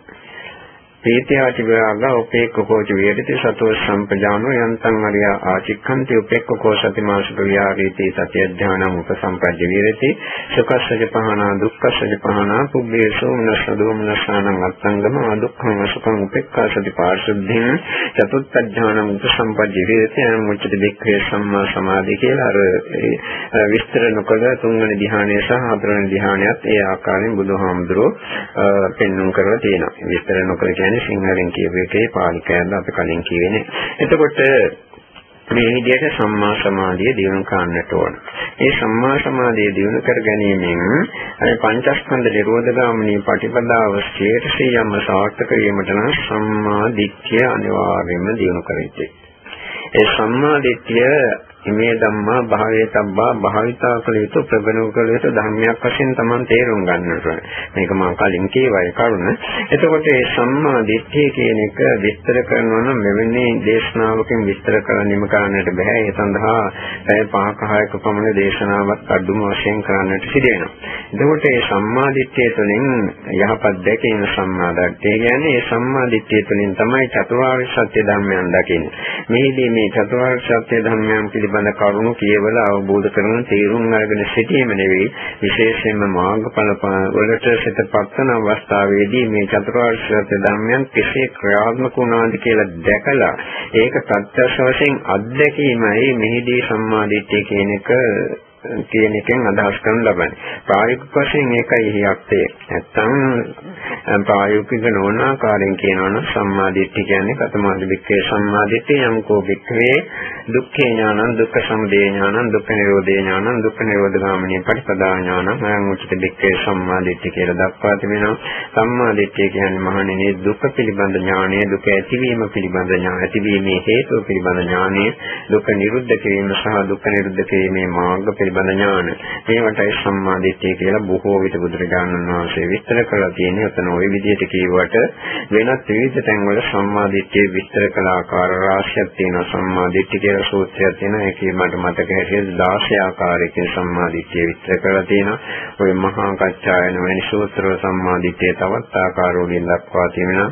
පීතියාච විරාගා උපේක්ඛකෝච විහෙරති සතෝ සම්පජානෝ යන්තං අරියා ආචික්ඛන්ති උපේක්ඛකෝ සතිමාසුක විහාරීති සතිය ඥානං උපසම්පජ්ජ විහෙරති සුඛස්සජ පහනා දුක්ඛස්සජ පහනා පුබ්බේ සෝමනස්ස දෝමනස්සානං අත්තංගම දුක්ඛං සුඛං උපේක්ඛා සති පාරිශුද්ධින් චතුත්ථ ඥානං උපසම්පජ්ජ විහෙරති අනුමුච්චති දෙක්ඛේ සම්මා සමාධි කියලා අර විස්තර නොකළ තුන්වෙනි ධ්‍යානය සහ හතරවෙනි ධ්‍යානයත් ඒ ආකාරයෙන් බුදුහාමුදුරෝ පෙන්වුම් කරලා තියෙනවා. විස්තර නොකර කියන්නේ සිංහලෙන් කියපු එකේ පාලිකයන්ද අපි කලින් කියවෙන්නේ. එතකොට මේ විදිහට සම්මා සමාධිය දිනු කරන්නට ඕන. මේ සම්මා සමාධිය දිනු කර ගැනීමෙන් අර පංචස්කන්ධ නිරෝධ ගාමිනී පටිපදාව ශ්‍රේෂ්ඨියම සාර්ථක වීමට නම් සම්මා දිට්ඨිය අනිවාර්යයෙන්ම දිනු කර යුතුයි. ඒ සම්මා දිට්ඨිය මේ ධම්මා භාවයේ තබ්බා භාවිතා කළ යුතු ප්‍රබලව කළ යුතු ධර්මයක් වශයෙන් Taman තේරුම් ගන්නට ඕනේ. මේක මම කලින් කියවයි කරුණ. එතකොට මේ සම්මා දිට්ඨිය කියන එක විස්තර කරනවා නම් මෙවැනි දේශනාවකින් විස්තර කරන්නම කරන්නට බෑ. ඒ සඳහා පැය 5ක 6ක පමණ දේශනාවක් අඩුම වශයෙන් කරන්නට සිදු වෙනවා. එතකොට මේ සම්මා දිට්ඨිය තුළින් යහපත් දැකීම සම්මා දිට්ඨිය කියන්නේ මේ සම්මා දිට්ඨිය තුළින් තමයි චතුරාර්ය සත්‍ය ධර්මයන් දකින්නේ. මේදී මේ චතුරාර්ය සත්‍ය ධර්මයන් පිළිබඳ පිළිබඳ කරුණු කියවලා අවබෝධ කරගෙන තේරුම් අරගෙන සිටීම නෙවෙයි විශේෂයෙන්ම මාර්ගඵල වලට සිත පත්වන අවස්ථාවේදී මේ චතුරාර්ය සත්‍ය ධර්මයන් කෙසේ ක්‍රියාත්මක වුණාද කියලා දැකලා ඒක ප්‍රත්‍යක්ෂ වශයෙන් අත්දැකීමයි මෙහිදී සම්මාදිට්ඨිය කියන එක කියන එකෙන් අදහස් කරනු ලබන්නේ. ප්‍රායෝගික වශයෙන් ඒකයි ඉහියක්තේ. නැත්තම් ප්‍රායෝගික නොවන ආකාරයෙන් කියනවා නම් සම්මාදිට්ඨිය කියන්නේ කතමාදි වික්කේ සම්මාදිට්ඨිය යම්කෝ වික්කේ දුක්ඛේ ඥානං දුක්ඛ සමුදය ඥානං දුක්ඛ නිරෝධේ ඥානං දුක්ඛ නිරෝධ ගාමිනී පටිපදා ඥානං අයං උචිත වික්කේ සම්මාදිට්ඨිය කියලා දක්වා තිබෙනවා. සම්මාදිට්ඨිය කියන්නේ මහණෙනි දුක පිළිබඳ ඥානය දුක ඇතිවීම පිළිබඳ ඥාන ඇතිවීමේ හේතුව පිළිබඳ ඥානය දුක නිරුද්ධ කිරීම සහ දුක නිරුද්ධ කිරීමේ මාර්ග පිළිබඳ පිළිබඳ ඥාන. මේවටයි සම්මාදිට්ඨිය කියලා බොහෝ විට බුදුරජාණන් වහන්සේ විස්තර කරලා තියෙන්නේ. ඔතන ওই විදිහට කියුවට වෙනත් විවිධ තැන්වල සම්මාදිට්ඨිය විස්තර කළ ආකාර රාශියක් තියෙනවා. සම්මාදිට්ඨිය කියලා සූත්‍රයක් තියෙනවා. ඒකේ මට මතක හැටියට 16 ආකාරයකින් සම්මාදිට්ඨිය විස්තර කරලා තියෙනවා. ওই මහා කච්චායන වැනි සූත්‍රවල සම්මාදිට්ඨිය තවත් ආකාරවලින් දක්වා තියෙනවා.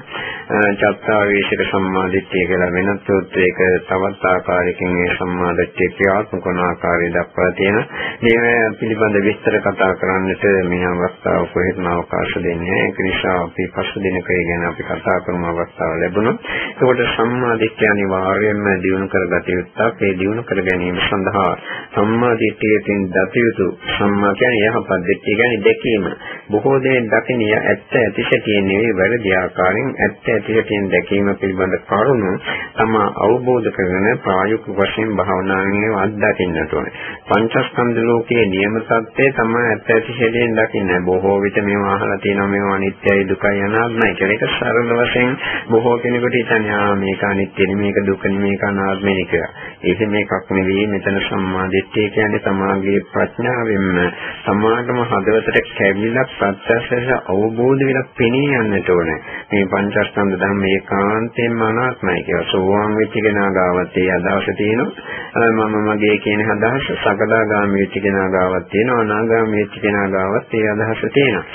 චත්තාවේශක සම්මාදිට්ඨිය කියලා වෙනත් සූත්‍රයක තවත් ආකාරයකින් මේ සම්මාදිට්ඨිය ක්‍රියාත්මක වන ආකාරය දක්වා තියෙනවා. මේ පිළිබඳ විස්තර කතා කරන්නට මේ අවස්ථාව කොහෙත්ම අවකාශ දෙන්නේ නැහැ. ඒක නිසා අපි පසු දිනක ඒ ගැන අපි කතා කරමු අවස්ථාව ලැබුණොත්. ඒකට සම්මා දිට්ඨිය අනිවාර්යයෙන්ම දිනු කරගත යුත්තක්. ඒ දිනු කර ගැනීම සඳහා සම්මා දිට්ඨියකින් දත යුතු සම්මා කියන්නේ යහපත් දිට්ඨිය කියන්නේ දැකීම. බොහෝ දෙනෙක් දකිනිය ඇත්ත ඇතිශතිය නෙවෙයි වැරදි ආකාරයෙන් ඇත්ත ඇතිශතියෙන් දැකීම පිළිබඳ කරුණු තම අවබෝධ කරගෙන ප්‍රායෝගික වශයෙන් භාවනාවෙන් අත්දකින්නට ඕනේ. පංචස්කන්ධ ස්කන්ධ ලෝකයේ නියම සත්‍යය තමයි ඇත්ත ඇති හෙලියෙන් දකින්නේ. බොහෝ විට මේවා අහලා තියෙනවා මේවා අනිත්‍යයි දුකයි අනාත්මයි කියලා. ඒක සරල වශයෙන් බොහෝ කෙනෙකුට හිතන්නේ ආ මේක අනිත්‍යයි මේක දුකයි මේක අනාත්මයි කියලා. ඒක මේකක් නෙවෙයි මෙතන සම්මාදිට්ඨිය කියන්නේ තමාගේ ප්‍රඥාවෙන්ම තමාටම හදවතට කැවිලා ප්‍රත්‍යක්ෂව අවබෝධ වෙලා පෙනී යන්නට ඕනේ. මේ පංචස්කන්ධ ධර්ම ඒකාන්තයෙන්ම අනාත්මයි කියලා. සෝවාන් වෙච්ච කෙනා ගාවත් ඒ අදහස තියෙනවා. මම මගේ කියන අදහස සකදාගාමී වෙච්ච කෙනා ගාවක් තියෙනවා. අනාගාමී වෙච්ච කෙනා ගාවත් ඒ අදහස තියෙනවා.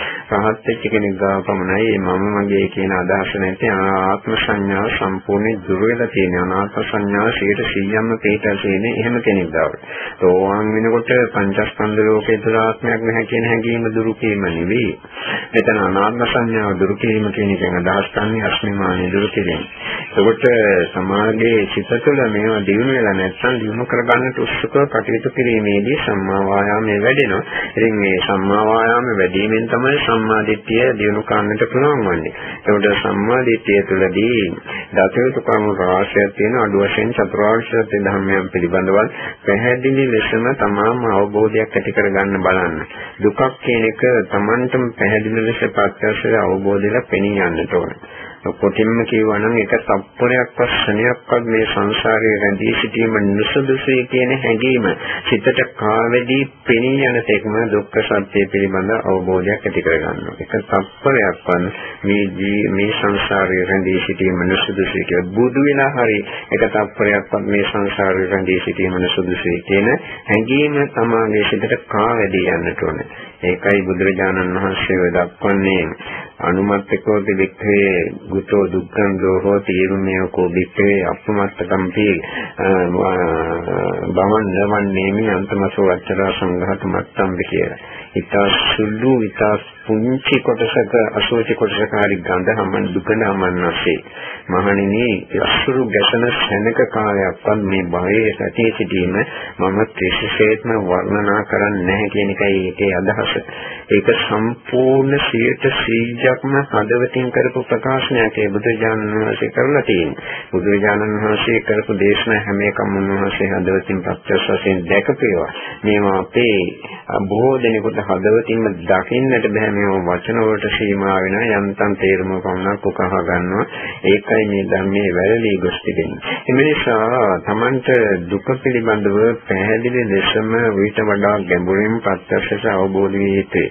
රහත් වෙච්ච කෙනෙක් ගාව පමණයි මම මගේ කියන අදහස නැති ආත්ම සංඥාව සම්පූර්ණයෙන් දුර වෙලා තියෙන අනාත්ම සංඥාව 100%ක්ම පිටලා තියෙන එහෙම කෙනෙක් ගාව. සෝවාන් වෙනකොට පංචස්කන්ධ ලෝකේ තුල ආත්මයක් නැහැ කියන හැඟීම දුරු කිරීම නෙවෙයි. මෙතන අනාත්ම සංඥාව දුරු කිරීම කියන එකෙන් අදහස් ගන්නේ අස්මිමානිය දුරු කිරීම. ඒකට සමාජයේ සිත තුළ මේවා දිනු වෙලා නැත්නම් දිනු කරගන්නට උත්සුක කටයුතු කිරීමේදී සම්මා වායාමයේ වැඩෙනවා. ඉතින් මේ සම්මා වායාමයේ වැඩිවීමෙන් තමයි සම්මා දිට්ඨිය දිනු කරන්නට පුළුවන් වන්නේ. ඒකට සම්මා දිට්ඨිය තුළදී දසවිත කර්ම රාශියක් තියෙන අඩු වශයෙන් චතුරාර්ය සත්‍ය ධර්මයන් පිළිබඳව පැහැදිලි ලෙසම තමාම අවබෝධයක් ඇති කරගන්න බලන්න. දුකක් කියන එක Tamanටම පැහැදිලි ලෙස ප්‍රත්‍යක්ෂව අවබෝධයලා පෙනී යන්නට ඕනේ. කොටින්ම කියනවා නම් එක තප්පරයක්වත් ශණයක්වත් මේ සංසාරයේ රැඳී සිටීම නුසුදුසුයි කියන හැඟීම සිතට කාවැදී පෙනී යන තෙක්ම දුක්ඛ සත්‍ය පිළිබඳ අවබෝධයක් ඇති කරගන්නවා. එක තප්පරයක්වත් මේ මේ සංසාරයේ රැඳී සිටීම නුසුදුසුයි කියලා බුදු වෙනා හරි එක තප්පරයක්වත් මේ සංසාරයේ රැඳී සිටීම නුසුදුසුයි කියන හැඟීම තමාගේ සිතට කාවැදී යන්නට ඕනේ. ඒකයි බුදුරජාණන් වහන්සේ දක්වන්නේ අනුමත්තකෝ වික්ඛේ ගුතෝ දුක්ඛං දෝහෝ තීරුමේ කෝ වික්ඛේ අප්පමත්තකම්පි බවන් නවන්නේමි අන්තමසෝ අච්චරා සංඝාත මත්තම්බි කියලා. ඊට සුළු ඊට පුංචි කොටසක අසෝචි කොටසක හරි ගඳ හමන් දුකන හමන් නැසේ. මහණෙනි අසුරු ගැසෙන සෙනක කාලයක්වත් මේ භවයේ සැටි සිටීම මම කිසිසේත්ම වර්ණනා කරන්නේ නැහැ කියන එකයි ඒකේ අදහස. ඒක සම්පූර්ණ 100%ක්ම හදවතින් කරපු ප්‍රකාශනයක් ඒ බුදුජානක වහන්සේ කරලා තියෙනවා. බුදුජානක වහන්සේ කරපු දේශනා හැම එකම උන්වහන්සේ හදවතින් ප්‍රත්‍යක්ෂ වශයෙන් දැකපේවා. මේවා අපේ බොහෝ දෙනෙකුට හදවතින්ම දකින්නට බෑ මේ වචන වලට සීමා වෙන යන්තම් තේරුම පමණක් උකහා ගන්නවා ඒකයි මේ ධර්මයේ වැරදි ගොස් තිබෙන්නේ එම නිසා Tamanට දුක පිළිබඳව පැහැදිලි ලෙසම විත වඩා ගැඹුරින් ප්‍රත්‍යක්ෂ අවබෝධ වී යුතුයි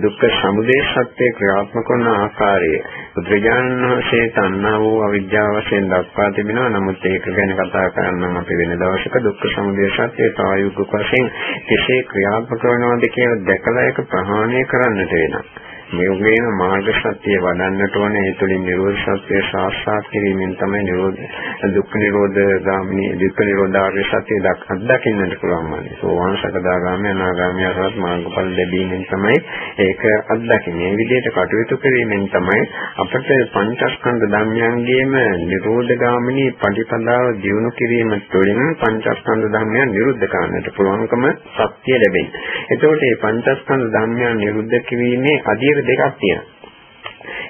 දුක්ඛ සමුදය සත්‍ය ක්‍රියාත්මක වන ආකාරය. බුදුරජාණන් වහන්සේ තණ්හා වූ අවිජ්ජාව වශයෙන් දක්වා තිබෙනවා. නමුත් ඒක ගැන කතා කරන්න අපි වෙන දවසක දුක්ඛ සමුදය සත්‍ය ප්‍රායෝගික වශයෙන් කෙසේ ක්‍රියාත්මක වෙනවද කියලා දැකලා ඒක ප්‍රහාණය කරන්නට වෙනවා. මේ වගේම මාර්ග සත්‍ය වඩන්නට ඕනේ ඒ තුළින් නිරෝධ සත්‍ය සාක්ෂාත් කිරීමෙන් තමයි නිරෝධ දුක්ඛ නිරෝධ ගාමිනී දුක්ඛ නිරෝධාර්ය සත්‍ය දක්වන්නට පුළුවන් වන්නේ. සෝවාන් සකදාගාමී අනාගාමී අරහත් මාර්ගඵල ලැබීමෙන් තමයි ඒක අත්දකින්නේ. මේ විදිහට කටයුතු කිරීමෙන් තමයි අපට පංචස්කන්ධ ධර්මයන්ගේම නිරෝධ ගාමිනී පටිපදාව දියුණු කිරීම තුළින් පංචස්කන්ධ ධර්මයන් නිරුද්ධ කරන්නට පුළුවන්කම සත්‍ය ලැබෙන්නේ. එතකොට මේ පංචස්කන්ධ ධර්මයන් නිරුද්ධ කිරීමේ අධිර දෙකක් තියෙනවා.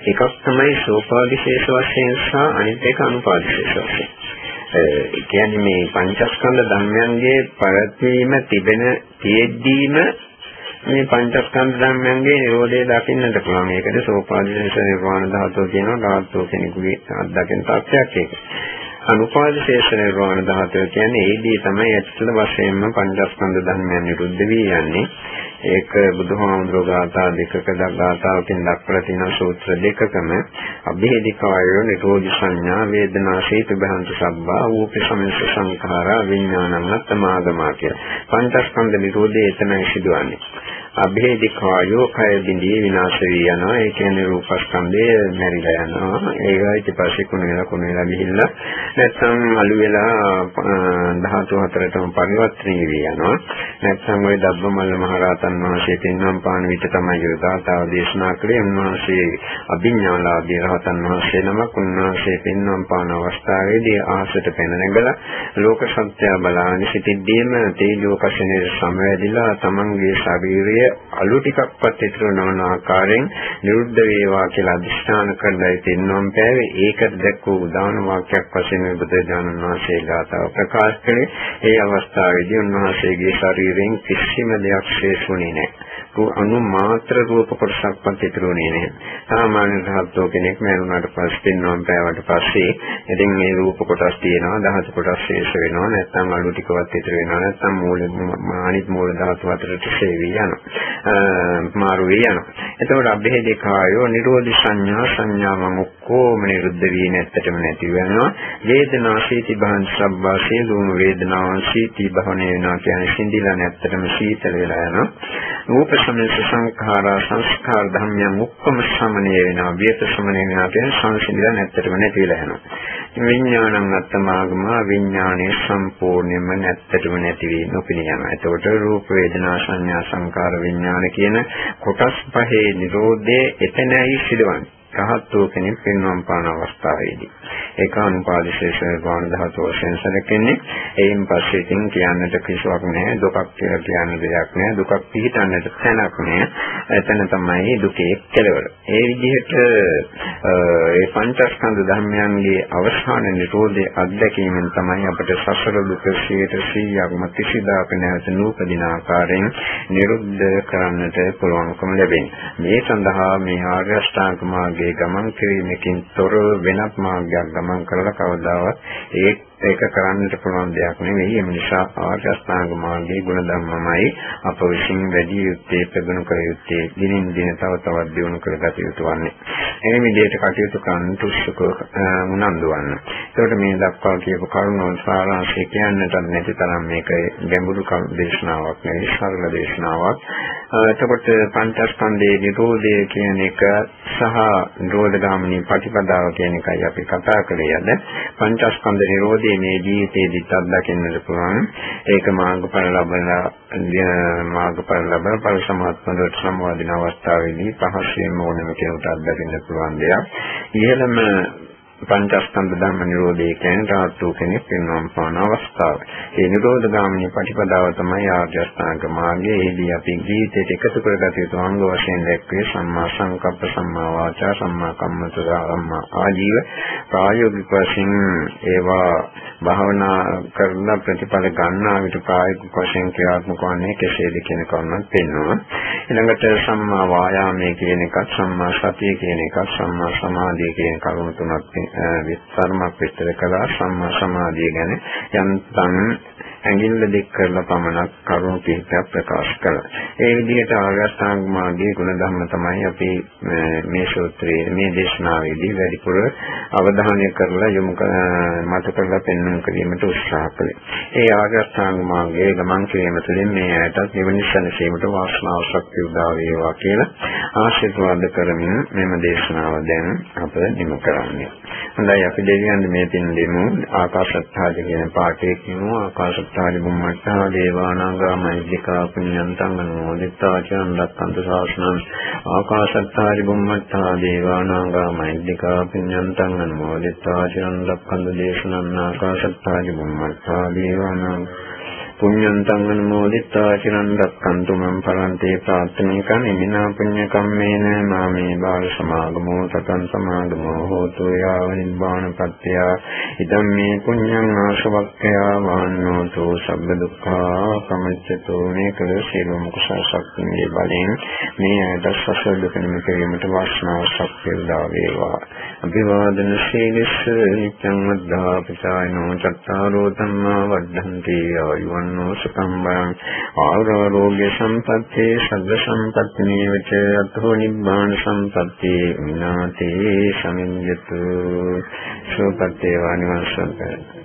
එකක් තමයි සෝපාදිශේෂ වශයෙන් සහ අනිත් එක අනුපාදිශේෂ වශයෙන්. ඒ කියන්නේ මේ පංචස්කන්ධ ධර්මයන්ගේ පැවැත්වීම තිබෙන තියෙද්දීම මේ පංචස්කන්ධ ධර්මයන්ගේ නිරෝධය දකින්නට පුළුවන්. ඒකද සෝපාදිශේෂ නිර්වාණ ධාතුව කියනවා. ධාතුව කෙනෙකුගේ අත්දකින තත්ත්වයක් ඒක. අනුපාදිශේෂ නිර්වාණ ධාතුව කියන්නේ ඒදී තමයි ඇත්තට වශයෙන්ම පංචස්කන්ධ ධර්මයන් නිරුද්ධ වී යන්නේ. ඒක බුදුහාමුදුරුවෝ ගාථා දෙකක ගාථාවකින් දක්වලා තියෙන සූත්‍ර දෙකකම අභේදිකායෝ නිරෝධි සංඥා වේදනා සීත බහන්ත සබ්බා ඌපි සමස්ත සංඛාරා විඥානං අත්තමාගමා කියලා. පංචස්කන්ධ නිරෝධය එතනයි සිදුවන්නේ. අභේදිකායෝ කය බිඳී විනාශ වී යනවා. ඒ කියන්නේ රූපස්කන්ධය මැරිලා යනවා. ඒක ඊට පස්සේ කුණ වෙලා කුණ වෙලා ගිහිල්ලා නැත්නම් අලු වෙලා ධාතු හතරටම පරිවර්තනය වී යනවා. නැත්නම් ওই දබ්බමල්ල මහරහතන් වහන්සේ පින්නම් පාන විට තමයි යෝදාතාව දේශනා කළේ. උන්වහන්සේ අභිඥාලාභී රහතන් වහන්සේ නමක් උන්වහන්සේ පින්නම් පාන අවස්ථාවේදී ආසට පැන නැගලා ලෝක සත්‍ය බලාගෙන සිටිද්දීම තේජෝ කෂණය සමවැදිලා තමන්ගේ ශරීරය එය අලු ටිකක්වත් ඉතුරු නොවන ආකාරයෙන් නිරුද්ධ වේවා කියලා අදිස්ථාන කරලා ඉතින්නම් පෑවේ. ඒකට දැක්වූ උදාන වාක්‍යයක් වශයෙන් බුදුරජාණන් වහන්සේ ගාථාව ප්‍රකාශ කළේ. ඒ අවස්ථාවේදී උන්වහන්සේගේ ශරීරයෙන් කිසිම දෙයක් ශේෂුනේ නැහැ. අනු මාත්‍ර රූප කොටසක්වත් ඉතුරුනේ නැහැ සාමාන්‍ය රහතෝ කෙනෙක් මරුණාට පස්සේ ඉන්නම් පෑවට පස්සේ ඉතින් මේ රූප කොටස් තියෙනවා දහස් කොටස් ශේෂ වෙනවා නැත්නම් අලු ටිකවත් ඉතුරු වෙනවා නැත්නම් මූල අනිත් මූල ධාතු අතරට ශේවි යනවා මාරු වී යනවා. එතකොට අභේදේ කායෝ නිරෝධි සංඥා සංඥාවන් ඔක්කොම නිරුද්ධ වී නැත්තටම නැති වෙනවා. වේදනා සීති බහන් සබ්බා සියලුම වේදනාවන් සීති බහන වෙනවා කියන්නේ සිඳිලා නැත්තටම සීතල වෙලා යනවා. රූප සමේස සංඛාරා සංස්කාර ධර්මයන් ඔක්කොම සමනය වෙනවා. වියත සමනය වෙනවා කියන්නේ සංසිඳිලා නැත්තටම නැති වෙලා යනවා. විඥානං අත්තමාගම විඥානයේ සම්පූර්ණයෙන්ම නැත්තටම නැති වී නොපෙනී යනවා. එතකොට රූප වේදනා සංඥා සංකාර විඥාන කියන කොටස් පහේ Nirodhe එතනයි සිදුවන්නේ. රහත් වූ කෙනෙක් පින්වම් පාන අවස්ථාවේදී. ඒකානුපාදිශේෂ ගාන ධාතු වශයෙන් සැලකෙන්නේ. එයින් පස්සේ ඉතින් කියන්නට කිසිවක් නැහැ. දුකක් කියලා කියන්න දෙයක් නැහැ. දුකක් පිහිටන්නට තැනක් නැහැ. එතන තමයි දුකේ කෙලවර. ඒ විදිහට ඒ පංචස්කන්ධ ධර්මයන්ගේ අවසාන නිරෝධය අත්දැකීමෙන් තමයි අපිට සසර දුක 100%ක්ම කිසිදාක නැවත නූපදින ආකාරයෙන් නිරුද්ධ කරන්නට පුළුවන්කම ලැබෙන්නේ. මේ සඳහා මේ ආර්ය අෂ්ටාංග මාර්ගයේ ගමන් කිරීමකින් තොර වෙනත් මාර්ගයක් ගමන් කරලා කවදාවත් ඒ ඒක කරන්නට පුළුවන් දෙයක් නෙවෙයි. ඒ නිසා ආර්ය අෂ්ටාංග මාර්ගයේ ගුණධර්මමයි අප විසින් වැඩි යුත්තේ ප්‍රගුණ කර යුත්තේ දිනින් දින තව තවත් දියුණු කරගත යුතු වන්නේ. එනි විදිහට කටයුතු කරන්න උත්සුක උනන්දු වන්න. ඒකට මේ දක්වා කියපු කරුණු සාරාංශය කියන්නට නැති තරම් මේක ගැඹුරු දේශනාවක් නෙවෙයි සරල දේශනාවක්. එතකොට පංචස්කන්ධයේ නිරෝධය කියන එක සහ නිරෝධගාමිනී ප්‍රතිපදාව කියන එකයි අපි කතා කරේ අද. පංචස්කන්ධ නිරෝධයේ මේ ජීවිතයේදීත් අත්දකින්නට පුළුවන්. ඒක මාර්ගඵල ලබලා මාර්ගඵල ලබන පරිසමාත්මකට සම්වාදින අවස්ථාවේදී පහසුවෙන්ම ඕනම කෙනෙකුට අත්දකින්න පුළුවන් දෙයක්. ඉහළම පංචස්කන්ධ ධර්ම නිරෝධය කියන්නේ රාහත් වූ කෙනෙක් වෙනවම් පාන අවස්ථාව. ඒ නිරෝධ ගාමිනී ප්‍රතිපදාව තමයි ආර්ය අෂ්ටාංග මාර්ගය. ඒදී අපි ජීවිතයට එකතු කරගත යුතු අංග වශයෙන් දැක්වේ සම්මා සංකප්ප, සම්මා වාචා, සම්මා කම්මන්ත, සම්මා ආජීව ප්‍රායෝගික වශයෙන් ඒවා භාවනා කරන ප්‍රතිඵල ගන්නා විට ප්‍රායෝගික වශයෙන් ක්‍රියාත්මක වන්නේ කෙසේද කියන කරුණක් පෙන්වනවා. ඊළඟට සම්මා වායාමයේ කියන එකත්, සම්මා සතිය කියන එකත්, සම්මා සමාධිය කියන කරුණු තුනක් විස්තරමක් විස්තර කළා සම්මා සමාධිය ගැන යන්තම් ඇඟිල්ල දික් කරලා පමණක් කරුණු කිහිපයක් ප්‍රකාශ කළා. ඒ විදිහට ආගස්ථාංග මාර්ගයේ ගුණධර්ම තමයි අපි මේ සූත්‍රයේ මේ දේශනාවේදී වැඩිපුර අවධානය කරලා යොමු මත කරලා පෙන්වන්න කිරීමට උත්සාහ කළේ. ඒ ආගස්ථාංග මාර්ගයේ ගමන් කිරීම තුළින් මේ ඇයටත් නිවන සැනසීමට වාසනාව ශක්තිය උදා වේවා කියලා ආශිර්වාද කරමින් මෙම දේශනාව දැන් අප නිම කරන්නේ. හොඳයි අපි දෙවියන් මේ පින් දෙමු ආකාශත්ථාජ කියන පාඨයේ කියමු ආකාශත්ථාජ බුම්මත්තා දේවානාගා මෛත්‍රිකා පුඤ්ඤන්තං අනුමෝදිතා චන්දක්කන්ත ශාසනං ආකාශත්ථාජ බුම්මත්තා දේවානාගා මෛත්‍රිකා පුඤ්ඤන්තං අනුමෝදිතා චන්දක්කන්ත දේශනං ආකාශත්ථාජ බුම්මත්තා දේවානාගා පුඤ්ඤන්තං අනුමෝදිත්වා චිරන් රක්칸තු මම් පරන්තේ ප්‍රාර්ථනිකං ඉමිනා පුඤ්ඤ කම්මේන මාමේ බාල සමාගමෝ සතං සමාගමෝ හෝතු යාව නිබ්බාන පත්‍ය. ඉදම් මේ පුඤ්ඤං ආශවක්ඛයා වන්නෝතු සබ්බ දුක්ඛා සමුච්චතෝ මේ කල සියලුම කුසල ශක්තියේ බලෙන් මේ ඇයට සසල දුක නිමකීමට වාසනාව ශක්තිය උදා වේවා. අභිවාදන සීලස්ස නිත්‍යං වද්ධා පිටායනෝ චත්තාරෝ ධම්මා වද්ධන්ති ආයුවන් සම්පන්නෝ සුඛම්බං ආරෝග්‍ය සම්පත්තේ සග්ග සම්පත්ති නේවච අතෝ නිබ්බාන සම්පත්ති විනාතේ සමිඤ්ඤතු සුපත්තේ වානිවංශං